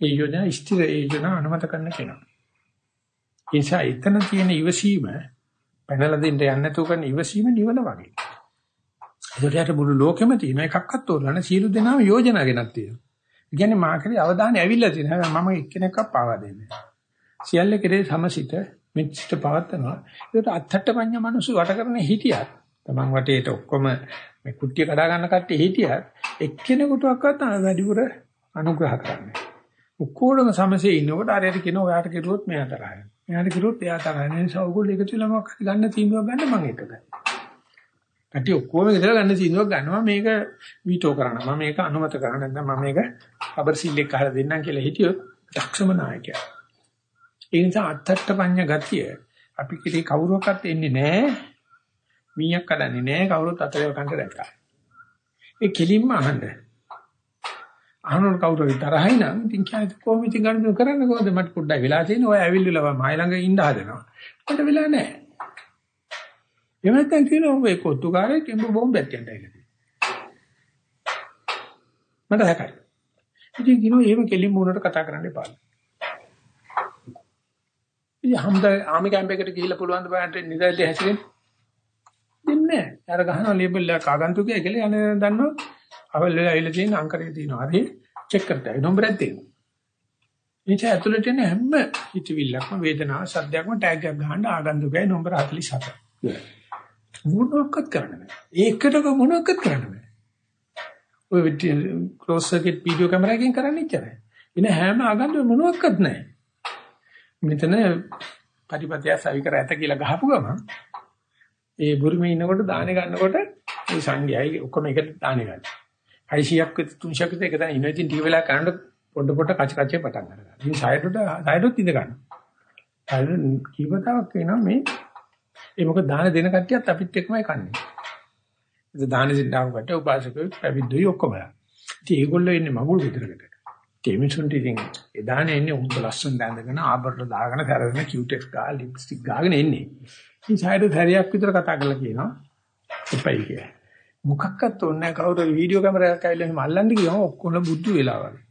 ඒ යෝජනා ස්ථිර ඒ යෝජනා අනුමත කරන කෙනා. ඒ නිසා එතන තියෙන ඉවසීම පැනලා දෙන්න යන්නේ නැතුව කරන ඉවසීම නිවන වගේ. ඒකට මුළු ලෝකෙම තියෙන එකක්වත් තෝරන්න සියලු දෙනාම යෝජනා ගෙනත් තියෙනවා. ඒ කියන්නේ මාකරේ අවධානය ඇවිල්ලා තියෙනවා. මම එක්කෙනෙක්ව පාවා දෙන්නේ. සියල්ල කෙරේ සමසිත මෙච්චට පවත්නවා. ඒකට අත්තට පඤ්ඤා මිනිස්සු වට කරන හිටියත් තමන් වටේට ඔක්කොම මේ කුට්ටිය කඩා ගන්න කට්ටිය හිටියත් එක්කෙනෙකුටවත් වැඩිපුර අනුග්‍රහ කරන්නේ. ඔක්කොම සමසේ ඉන්නකොට අරයට කියන ඔයාට කිරුවොත් මෙයා තරහයි. මෙයාට කිරුවොත් එයා තරහයි. ඒ නිසා ඔයගොල්ලෝ එකතු වෙලා මොකක්ද ගන්න තීන්දුවක් ගන්න මම එකයි. කටි ඔක්කොම ඉතල ගන්න තීන්දුවක් ගන්නවා මේක වීටෝ කරනවා. මම මේක අනුමත කරනවා. නැත්නම් මම මේක රබර් සීල් එක ගහලා දෙන්නම් කියලා හිටියොත් දක්ෂම නායකයා. ඒ නිසා අත්තට පඤ්ඤ ගතිය අපි කිරි කවුරුවක්වත් එන්නේ නැහැ. මීයක් කඩන්නේ නැහැ කවුරුත් අතරේ කන්ට දැක්කා. ඒ කෙලින්ම අහන්න. අහනකොට කවුරු හරි තරහයි නම් ඉතින් කියයි කොහොමද ඉතින් ගන්න කරන්නේ කොහොමද මට පොඩ්ඩක් වෙලා තියෙන ඔය ඇවිල්ලා මයි ළඟ ඉන්න හදනවා. මට වෙලා නැහැ. එහෙම නැත්නම් කියනවා ඔය කොත්තුකාරයෙක් එම්බ බෝම්බයක් තියන්න ඇවිල්ලා තියෙනවා. මට හැකයි. ඉතින් කියනවා එහෙම කෙලින්ම උනට කතා කරන්න එපා. ඉතින් හම්ද ආමි කැම්ප් එකට ගිහිල්ලා පුළුවන් ද බලන්න නිදැල්ලේ හැසිරෙන්න. දෙන්නේ නැහැ. අර ගහනවා ලේබල් එක ආගන්තුකයා කියලා යන්නේ දන්නවා. අවල් වෙලා ඇවිල්ලා තියෙන අංකරේ තියෙනවා. හරි චෙක් කරලා නම්බරයක් දෙනවා. ඉතින් ඇතුළට එන හැම හිතවිල්ලක්ම වේදනාව සද්දයක්ම ටැග් එකක් ගහන්න ආගන්තුකයි නම්බර 47. මොනවක්වත් කරන්න බෑ. ඒකටක මොනවක්වත් කරන්න බෑ. ඔය ක්ලෝස් සර්කිට් වීඩියෝ කැමරාවකින් කරන්නේ ඉච්චරයි. ඉන හැම ආගන්තුක මොනවක්වත් නැහැ. මෙතන පරිපතය සවිකර ඇත කියලා ගහපු ගමන් ඒ බුරුමේ ඉන්නකොට දානේ ගන්නකොට මේ සංඝයායි ඔක්කොම එකට දානේ ගන්න. 600ක් 300ක් විතර එක තැන ඉන්න ඉතින් ටී වෙලා කරනකොට පොඩ පොඩ කච කචේ පටන් ගන්නවා. ඉතින් සයිඩට සයිඩොත් ඉඳ ගන්න. සයිඩ කීපතාවක් වෙනවා මේ ඒ මොකද දාන දෙන කට්ටියත් අපිත් එක්කමයි කන්නේ. ඉතින් දාන දෙන්න ආව කට උපාසකයෝ පැවිද්දෝයි ඔක්කොම. ඉතින් ඒගොල්ලෝ ඉන්නේ මගුල් විතරකට. කෙමිසුන්ට ඉතින් එදානේ එන්නේ උඹ ලස්සන දැඳගෙන ආභරණ දාගෙන සැරගෙන කියුටෙක්ස් ගා ලිප්ස්ටික් ගාගෙන එන්නේ. ඉතින් සායද හැරියක් විතර කතා කරලා කියනවා. එපයි කියලා. මොකක්වත් ඕනේ නැහැ කවුරු වීඩියෝ කැමරාවක් ඇවිල්ලා එහෙම අල්ලන්න ගියම ඔක්කොම බුද්ධ වෙලා වගේ.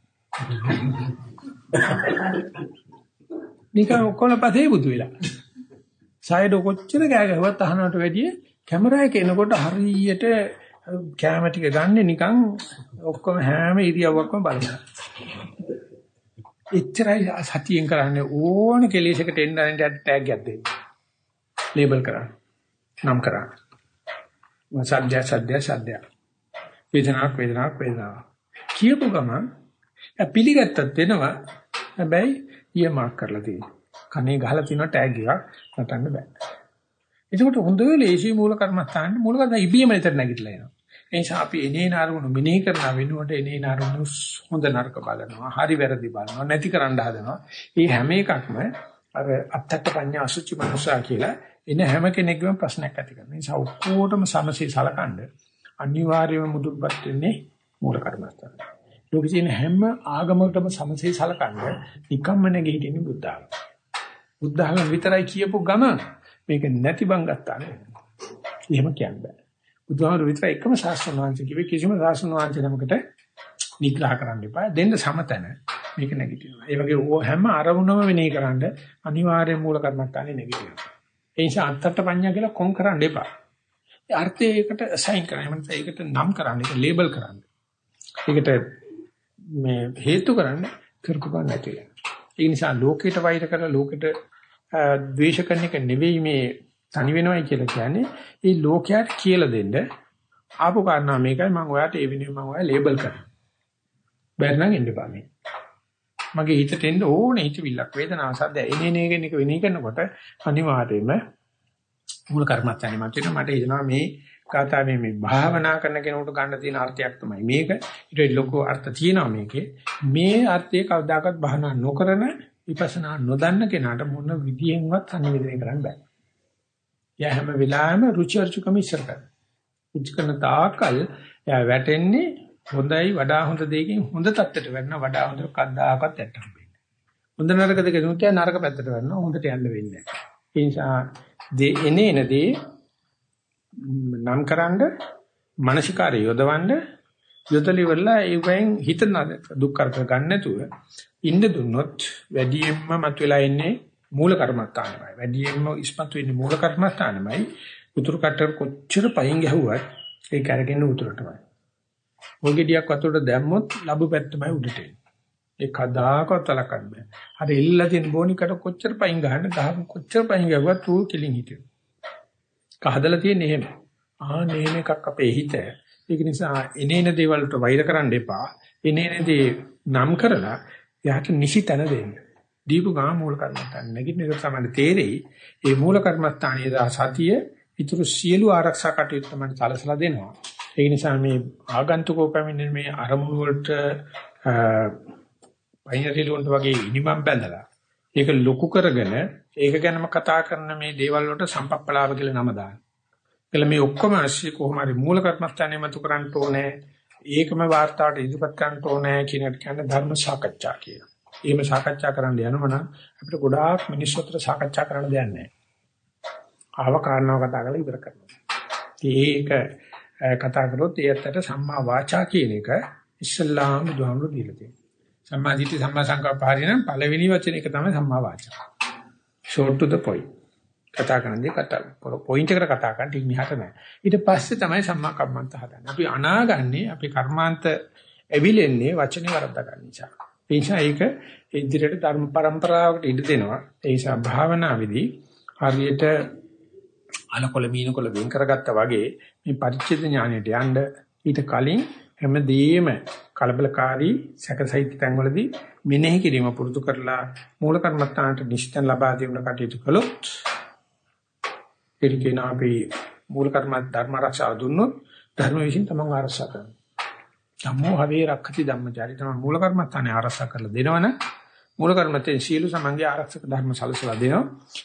නිකන් ඔක්කොම පතේ බුදු වෙලා. සායද කොච්චර කෑ ගැහුවත් අහනවට වැඩිය කැමරා එක එනකොට හරියට කැම ටික ගන්න නිකන් ඔක්කොම හැම ඉරියව්වක්ම බලනවා. එච්චරයි සතියෙන් කරන්නේ ඕන කෙලෙසකට එන්න අරන් ටැග් එකක් දෙන්න. ලේබල් කරන්න. නම් කරන්න. සද්‍ය සද්‍ය සද්‍ය. වේදනාවක් වේදනාවක් වේදනාවක්. කියපු ගමන් පිළිගත්තත් වෙනවා. හැබැයි ඊය මාක් කරලා තියෙනවා. කනේ ගහලා තියෙන ටැග් එකක් නටන්න බෑ. එතකොට හොඳ ලේසි මූල කර්මස්ථාන මූල කර්ම ඉබේම එතන නැගිටලා එනවා. ඒ නිසා අපි එනේන අරමුණු මෙනෙහි කරන වෙනුවට එනේන අරමුණු හොඳ නරක බලනවා. හරි වැරදි බලනවා. නැති කරන්න හදනවා. මේ හැම එකක්ම අර අත්තට පඤ්ඤා අසුචි මනුසා කියලා එන හැම කෙනෙක්ගේම ප්‍රශ්නයක් ඇති කරනවා. ඒ නිසා ඔක්කොටම සමසේ සලකන්න අනිවාර්යයෙන්ම මුදුන්පත් වෙන්නේ මූල කර්මස්ථාන. ලෝකේ හැම ආගමකටම සමසේ සලකන්න නිකම්ම නැගී හිටින්නේ බුද්ධ ආගම. බුද්ධ ආගම විතරයි කියපු ගම මේක නැති බං ගත්තා නේ. එහෙම කියන්න බෑ. බුදුහාමුදුරු විතර එකම ශාස්ත්‍රණ වංශ කිව්වේ කිසිම ශාස්ත්‍රණ වංශ නමකට නිග්‍රහ කරන්න එපා. දෙන්න සමතන මේක නැගිටිනවා. ඒ වගේ හැම අරමුණම වෙනේ කරන්න අනිවාර්ය මූල කර්මත්තානේ නැගිටිනවා. ඒ නිසා අත්තට පඤ්ඤා කියලා කොන් කරන්න එපා. ඒ අර්ථයකට අසයින් කරන්න. එහෙම නැත්නම් ඒකට නම් කරන්න, ඒක ලේබල් කරන්න. ඒකට මේ හේතු කරන්න කරපු ගන්න නැති වෙනවා. ඒ නිසා ලෝකයට වෛර කරලා ලෝකෙට ද්වේෂ කරන එක නෙවෙයි මේ තනි වෙනවයි කියලා කියන්නේ. ඒ ලෝකයට කියලා දෙන්න ආපු කාරණා මේකයි මම ඔයාලට ඒ වෙනුවෙන් මම ඔයාලා ලේබල් කරනවා. බැරි නම් එන්න එපා මේ. මගේ හිතට එන්න ඕනේ හිතවිල්ලක් වේදනාව සද්ද එනේ නේ කියන එක වෙනේ කරනකොට අනිවාර්යයෙන්ම මූල කර්මස්ථානේ මත වෙන මට හිතෙනවා මේ කතාවේ මේ භාවනා කරන කෙනෙකුට ගන්න තියෙන අර්ථයක් තමයි මේක. ඊට ලොකු අර්ථ තියෙනවා මේකේ. මේ අර්ථය කවදාකවත් භාවනා නොකරන විපස්සනා නොදන්න කෙනාට මොන විදියෙන්වත් සංවේදනය කරන්න බෑ. යා හැම වෙලාවෙම රුචි අරුචිකම ඉස්සර කරනවා. රුචි කරන තාකල් යා වැටෙන්නේ හොඳයි වඩා හොඳ දෙයකින් හොඳ තත්ත්වයට වෙන්න වඩා හොඳ කද්දාකත් යන්න හම්බෙන්නේ. හොඳ නරක දෙක නුත් නරක පැත්තට වෙන්න හොඳට යන්න වෙන්නේ නැහැ. ඒ නිසා දේ එනේන දේ නම්කරනද මානසිකාරය යොදවන්න යොදලි වෙලා ඒවෙන් හිත දුක් කරක ගන්න නැතුව ඉන්න දුන්නොත් වැඩියෙන්ම මතුවලා ඉන්නේ මූල කර්මස්ථානමයි. වැඩියෙන්ම ඉස්මතු වෙන්නේ මූල කර්මස්ථානමයි. උතුරු කට්ටර කොච්චර පයින් ගැහුවත් ඒක අරගෙන උතුරටමයි. මොගෙඩියක් වතුරට දැම්මොත් ලැබු පැත්තමයි උඩට එන්නේ. ඒ කදාකවත් තලකන්න බෑ. අර එල්ලලා තියෙන බොනිකට කොච්චර පයින් ගහන්න ගහ කොච්චර පයින් ගැහුවත් ඌ කිලින් හිටියෝ. කහදලා තියෙන්නේ එහෙම. ආ නේම එකක් අපේ හිත. ඒක නිසා එනේන දේවල් වලට වෛර කරන්න එපා. එනේන දේ නම් කරලා යාට නිසි තැන දෙන්න. දීපු ගාම මූල කර්මස්ථාන නැගිටින එක තමයි තේරෙයි. ඒ මූල කර්මස්ථානයේ දා සතිය ඊටු සියලු ආරක්ෂා කටයුතු තමයි සලසලා දෙනවා. ඒ නිසා මේ ආගන්තුකෝ පැමිණෙන මේ අරමුණු වලට පයින්රිලොන්ට වගේ ඉනිමම් බැඳලා ඒක ලොකු කරගෙන ඒක ගැනම කතා කරන මේ දේවල් වලට සම්පප්පලාව කියලා නම දාන. ඒකල මේ ඔක්කොම ඇසි කොහොම හරි මූල කර්මස්ථානේ මතු කරන්න ඕනේ. ඒකම වාර්තාවට ඉදිරිපත් කරන්න ඕනේ කියන එක කියන්නේ ධර්ම සාකච්ඡා කියලා. එහෙම සාකච්ඡා කරන්න යනම නම් අපිට ගොඩාක් මිනිස්සුන්ට සාකච්ඡා කරන්න දෙයක් නැහැ. ආව කාරණාව කතා කරලා ඉවර කරනවා. ඒක කතා කරොත් ඒත්තට සම්මා වාචා කියන එක ඉස්ලාම් බුදුහාමුදුරු දීලා තියෙනවා. සම්මා දිට්ඨි සම්මා සංකප්ප හරිනම් පළවෙනි වචන එක තමයි සම්මා වාචා. short to the point. කතා කරන්නේ කතා පොයින්ට් එකට කතා කරන්න ටික මිහට නැහැ. ඊට පස්සේ තමයි සම්මා කම්මන්ත හදන්නේ. අපි අනාගන්නේ අපි කර්මාන්ත ඇවිලෙන්නේ වචනේ වරද්දා ගන්න නිසා. ඒ නිසා ඒක ඉදිරියට ධර්ම પરම්පරාවකට ඉඩ දෙනවා. ඒ නිසා භාවනාවේදී හරියට අලකොල මීනකොල වෙන් කරගත්තා වගේ මේ පරිච්ඡේද ඥානයට යන්න ඊට කලින් හැමදේම කලබලකාරී සැකසහිත තැන්වලදී මෙනෙහි කිරීම පුරුදු කරලා මූල කර්මත්තාන්ට නිශ්චිතන් ලබා දෙන්න කටයුතු කළොත් එරිකේන අපි මූල කර්ම ධර්ම ආරක්ෂා දුන්නොත් ධර්ම විශ්ින් තමන් ආරක්ෂා කරනවා. ධම්මෝ හවේ රක්ඛති ධම්මචාරි තමයි මූල කර්මත්තානේ ආරක්ෂා කරලා දෙනවනේ මූල කර්මතෙන් සීල සමංගේ ආරක්ෂක ධර්ම සලසලා දෙනවා.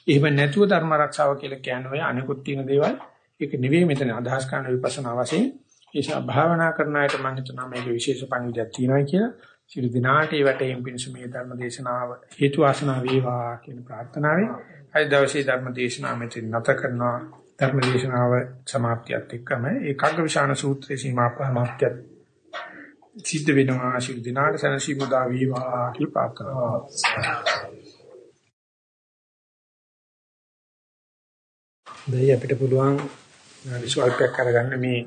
එහෙම නැතුව ධර්ම ආරක්ෂාව කියලා කියන්නේ ඔය අනිකුත් තියෙන දේවල් ඒක නෙවෙයි මෙතන අදහස් කරන විපස්සනා වශයෙන් ඒසා භාවනා කරන අයට මම හිතනවා මේක විශේෂ පණිවිඩයක් තියෙනවා කියලා. සියලු දිනාට ඒ වැටෙන් පිණිස මේ ධර්ම දේශනාව හේතු වාසනා වේවා කියන ප්‍රාර්ථනාවයි. අද දවසේ ධර්ම දේශනාව මෙතන නැත කරනවා. ධර්ම දේශනාව સમાප්තියත් එක්කම ඒකාග්‍ර විශාන සූත්‍රයේ සීමා ප්‍රමාප්තියත් සිද්ධ වෙනවා ශිළු දිනාට සනසි මුදා වේවා කියලා ප්‍රාර්ථනා දෙය අපිට පුළුවන් විශ්වාසයක් කරගන්න මේ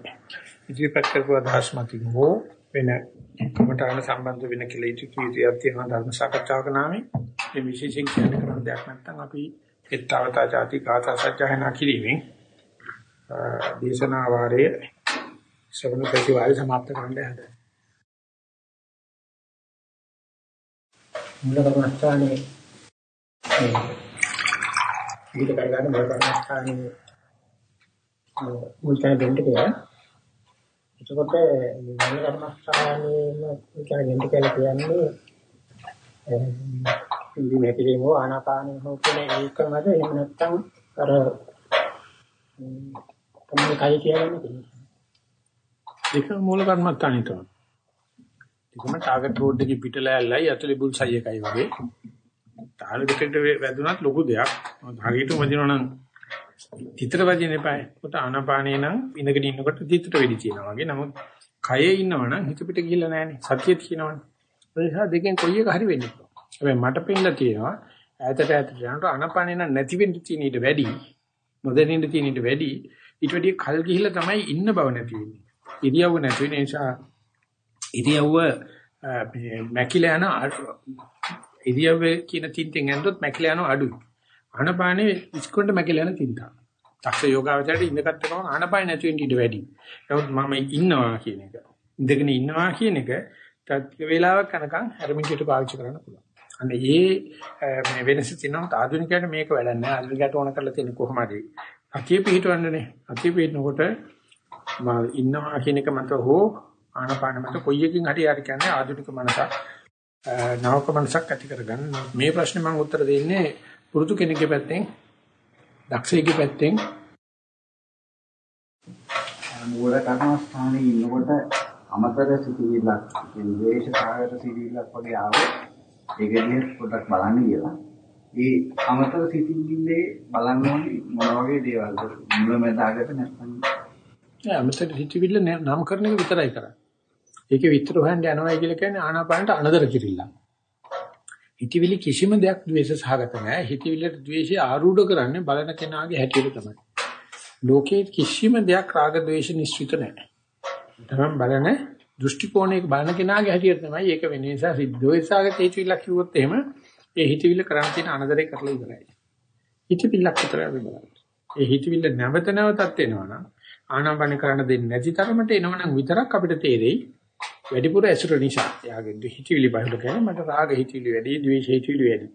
ඉදිරිපත් කරපු අදහස් මතින් හෝ වෙන කමටහන සම්බන්ධ වෙන කියලා ඉතිරි කීතියක් තියෙන ධර්ම සාකච්ඡාවක නාමයෙන්. මේ විශේෂයෙන් කියන කරන දෙයක් නැත්නම් අපි එත්තවතා ಜಾති කාථා සත්‍යයනා කිරීමෙන් දේශනා වාරයේ ශ්‍රවණ ප්‍රතිවාරය સમાપ્ત කරන්න හැදේ මූල කර්මස්ථානයේ ඊට කරගන්න මූල කර්මස්ථානයේ මුල් තැන දෙන්න කියලා. එතකොට මූල කර්මස්ථානයේම කියන දෙන්න කියලා කියන්නේ ඉන්දි මෙතේ හෝ ආනාපානෙ හෝ කියන ඒකමද එහෙම නැත්නම් අර තමයි කයි කියන්නේ. ඒක මූල කර්මස්ථානේ තමයි. ඒකම ටාගට් රෝඩ් එකේ පිටලැල්ලයි ඇතුලේ බුල්සයි එකයි වගේ. ටාගට් එකට වැදුනත් ලොකු දෙයක්. හරියටම වදිනවා නම් තිතර වදින්න එපා. කොට ආනාපානේ නම් ඉඳගෙන ඉන්නකොට තිතර වෙඩි තියෙනවා වගේ. නමුත් කයේ ඉන්නවනම් හිත පිට ගිහිල්ලා නැහනේ. සතිය තියෙනවනේ. ඒ නිසා දෙකෙන් කොයි එක හරි වෙන්නේ. හැබැයි මට පෙන්නලා තියෙනවා ඈතට ඈතට යනකොට ආනාපානේ නම් නැති වෙන්න තියෙන ඊට වැඩි නොදැනෙන්න තියෙන ඊට වැඩි ඊට වැඩි කල් ගිහිල්ලා තමයි ඉන්න බව නැති වෙන්නේ. ඉරියව්ව නැති වෙන නිසා ඉරියව්ව මැකිලා යන ඉරියව්ව කියන තින්තෙන් ඇඳොත් මැකිලා යන අඩුයි. ආනපානේ ඉස්කොන්ට මැකිලා යන තින්තා. තක්ෂ යෝගාවචරයට ඉඳගත්ත ගමන් ආනපානේ නැති වෙන්න ඉඩ වැඩි. නමුත් මම ඉන්නවා කියන එක. ඉඳගෙන ඉන්නවා කියන එක ටික වේලාවක් යනකම් හැරමිටියට පාවිච්චි කරන්න පුළුවන්. අන්න ඒ මේ වෙනස තියෙනවා ආධුනිකයට මේක වැඩක් නෑ. ආධුනිකයට ඕන කරලා තියෙන්නේ කොහොමද? අකිය පිටවන්නනේ. අකිය පිටනකොට මම ඉන්නවා කියන එක මත හෝ ආනපාන මත කොයි එකකින් හරි හරි කියන්නේ ආධුනික මනසක් නවක මනසක් ඇති කරගන්න. මේ ප්‍රශ්නේ මම උත්තර දෙන්නේ පුරුදු කෙනෙක්ගේ පැත්තෙන් දක්ෂයෙක්ගේ පැත්තෙන් මූල කර්මස්ථානයේ ඉන්නකොට අමතර සිතිවිල්ලක් කියන්නේ ද්වේෂ කායයට සිතිවිල්ලක් වගේ ආවොත් ඒක දිහා පොඩ්ඩක් බලන්න කියලා. ඒ අමතර සිතිවිල්ලේ බලන්න ඕනේ මොන වගේ දේවල්ද මුලමෙදාගට නැත්නම් නෑ අමතර හිතවිල්ල නම් කරන එක විතරයි කරන්නේ. ඒකේ විතර හොයන්න යනවා කියලා කියන්නේ ආනාපානට අනදර කිරිල්ල. හිතවිලි කිසිම දෙයක් ද්වේෂ සහගත නෑ. හිතවිල්ලට ද්වේෂය ආරූඪ කරන්නේ බලන කෙනාගේ හැටියට තමයි. ලෝකේ කිසිම දෙයක් රාග ද්වේෂ නිශ්චිත නෑ. තමන් බලන දෘෂ්ටි කෝණයක බලන කෙනාගේ හැටියට තමයි ඒක වෙන්නේ. නිසා ද්වේෂාගත හිතවිල්ලක් කිව්වොත් එහෙම ඒ හිතවිල්ල කරන් තියෙන අනදරේ කරලා ඉවරයි. හිතවිල්ලක් විතරයි අපි බලන්නේ. ඒ හිතවිල්ල නැවත නැවතත් එනවා නම් ආනාපාන කරන්න දෙන්නේ නැති තරමට එනවනම් විතරක් අපිට තේරෙයි වැඩිපුර ඇසුර නිසා. යාගේ හිතවිලි බහුල කියන්නේ මට රාග හිතවිලි වැඩි, ද්වේෂ හිතවිලි වැඩි.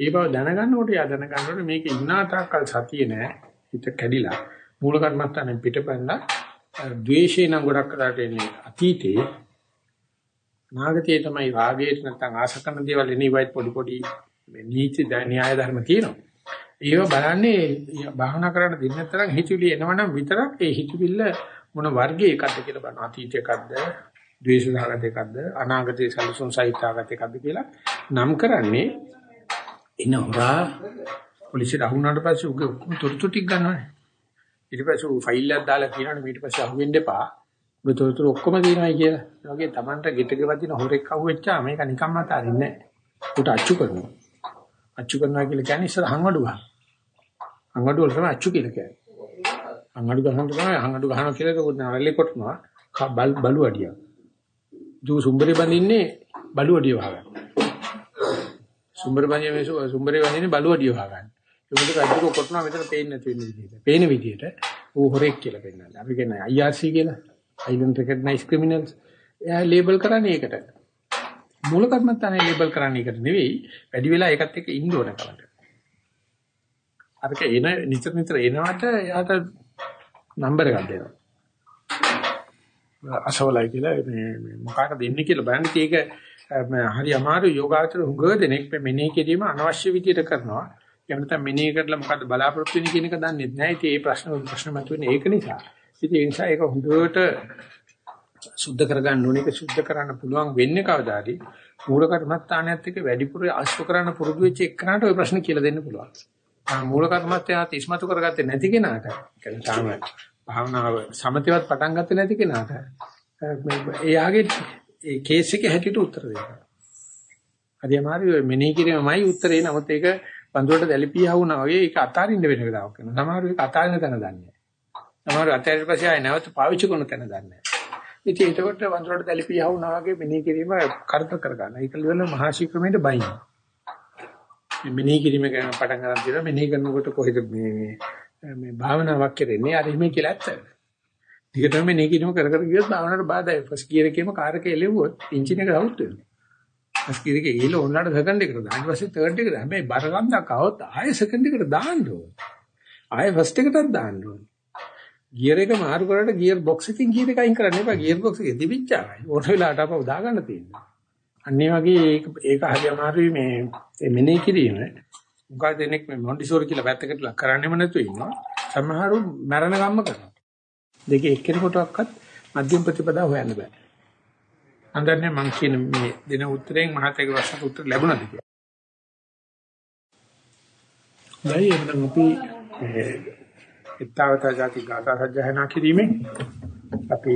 ඒ බව දැනගන්නකොට යා දැනගන්නකොට මේක ඉන්නා තාක්කල් සතිය නෑ. හිත කැඩිලා මූල කර්මස්ථානෙන් පිටපැන්නලා ද්වේෂේ නම් ගොඩක් කරාට එන්නේ අතීතේ නාගතේ තමයි රාගයට නැත්නම් ආශ කරන දේවල් එනීවයිත් පොඩි පොඩි නීති න්‍යාය ධර්ම තියෙනවා. ඒව බලන්නේ භාවනා කරන්න දෙන්න තරම් හිතවිලි එනවනම් විතරක් ඒ හිතවිල්ල මොන වර්ගයේ එකක්ද කියලා බලනවා. අතීත එකක්ද, ද්වේෂ සහගත එකක්ද, අනාගතයේ සලසුන් සහිතාගත එකක්ද කියලා නම් කරන්නේ එන හොරා පොලිසියට අහුණාට පස්සේ උගේ ඔක්කොම තොරතුරු ටික ගන්නවානේ. ඊට පස්සේ ඌ ෆයිල් එකක් දාලා කියනවනේ ඊට පස්සේ අහුවෙන්න එපා. ඔබ තොරතුරු ඔක්කොම දිනවයි කියලා. ඒ වගේ Tamanට ගෙටක වදින හොරෙක් අහුවෙච්චා මේක නිකම්ම අතාරින්නේ නැහැ. උට අච්චු කරනවා. අච්චු කරනවා කියලා කියන්නේ ඉස්සර හංවඩු ගන්න. හංවඩු වල තමයි අච්චු කියලා කියන්නේ. හංවඩු ගහන තමයි හංවඩු ගහනවා කියලා ඒක නරලේ කොටනවා. බල් බලු අඩියක්. දු සුම්බරේ බඳින්නේ බලු අඩිය වහගන්න. සුම්බර බඳින්නේ මේ සුම්බරේ බඳින්නේ බලු අඩිය වහගන්න. ඒකට රජුක කොටනවා මෙතන පේන්නේ නැති වෙන විදිහට. පේන විදිහට ඌ හොරෙක් කියලා පෙන්නන්නේ. අපි කියන්නේ IRC කියලා. Island Recognized Criminals. එයා ලේබල් කරන්නේ ඒකට. මූල කර්මත්තානේ ලේබල් කරන්නේ ඒකට නෙවෙයි. වැඩි වෙලා ඒකත් එක්ක ඉන්න ඕන කලකට. අරක එන නිතර නිතර එනවට එයාට නම්බර එකක් දෙනවා. අසවලයි කියලා මේ මොකක්ද දෙන්නේ කියලා බලන්න ඒක හරි අමාරු යෝගාචර හුඟ දෙනෙක් මෙනෙහි කිරීම අනවශ්‍ය විදියට කරනවා. එහෙම නැත්නම් මෙනෙහි කරලා මොකද්ද බලාපොරොත්තු වෙන්නේ කියන එක දන්නේ නැහැ. ඉතින් ඒ ප්‍රශ්න ප්‍රශ්න මතුවෙන්නේ ඒක නිසා. ඉතින් ඒ නිසා ඒක හොඳට සුද්ධ කරගන්න ඕනේ. ඒක සුද්ධ කරන්න පුළුවන් වෙන්නේ කවදාද? මූල කර්මස්ථානයත් එක්ක වැඩිපුර අශ්ව කරන්න පුරුදු වෙච්ච එක්කනට ওই ප්‍රශ්න කියලා දෙන්න පුළුවන්. ආ මූල කර්මස්ථානත් ඉස්මතු කරගත්තේ නැති කෙනාට කියන්නේ තාම භාවනාව සමතේවත් පටන් ගත්තේ නැති කෙනාට එයාගේ ඒ කේස් එකේ හැටියට උත්තර දෙන්න. හරි අමාරු මෙනෙහි කිරීමමයි උත්තරේ. නමුත් ඒක බඳුරට දැලිපියා වුණා වගේ ඒක අතාරින්න වෙන වෙලාවක් කරනවා. සමහරව ඒක අතාරින්න තැන දන්නේ නැහැ. සමහරව අතාරින්න පස්සේ ආයෙ නැවත පාවිච්චි කරන තැන දන්නේ නැහැ. ඉතින් ඒකට වඳුරට දැලිපියා වුණා වගේ මෙනෙහි කිරීම කරදර කරගන්න. ඒක ලියන මහා ශීක්‍රමයට බයින්. මේ මෙනෙහි කිරීම ගැන පටන් ගන්න තියෙනවා. මෙනෙහි කරනකොට කොහෙද මේ මේ මේ භාවනාවක් කරන්නේ? අර එහෙම කියලා ඇත්ත. ටිකටම මෙනෙහි කිරීම කර කර ගියොත් භාවනාවට බාධායි. ෆස්ට් ගියර් එකේම කාර් එක එලෙව්වොත් එන්ජින් එක අවුට් වෙනවා. ෆස්ට් ගියර් එකේ ඊළ ඕනලාට සෙකන්ඩ් එකට දාන්න පස්සේ තර්ඩ් එකට. හැබැයි බර ගන්නක් આવොත් ආයෙ සෙකන්ඩ් එකට දාන්න ඕන. ආයෙ ෆස්ට් එකටත් දාන්න ඕන. ගියර් එක මාරු කරලා ගියර් බොක්ස් එකකින් ගියර් එක අයින් කරන්න එපා. ගියර් බොක්ස් එකේ තිබිච්චායි. ඕන වෙලාවට අපව දා ගන්න තියෙනවා. අන්නේ වගේ ඒක ඒක හරි අමාරුයි මේ මෙනෙහි කිරීම. උගා දෙනෙක් මේ මොන්ටිසෝරි කියලා පැත්තකට ලක් කරන්නෙම නැතුව ඉන්නවා. සමහරව මරණ කම්ම කරනවා. දෙකේ එක්කෙනෙකුටවත් මධ්‍යම ප්‍රතිපදාව හොයන්න බෑ. අන්දන්නේ මං කියන මේ දෙන උත්තරෙන් මහතේක ප්‍රශ්නට උත්තර ලැබුණාද කියලා. දැන් එන්න අපි ඊතාවතා ಜಾති ගාථා සජ්ජහනා කිරීමෙන් අපි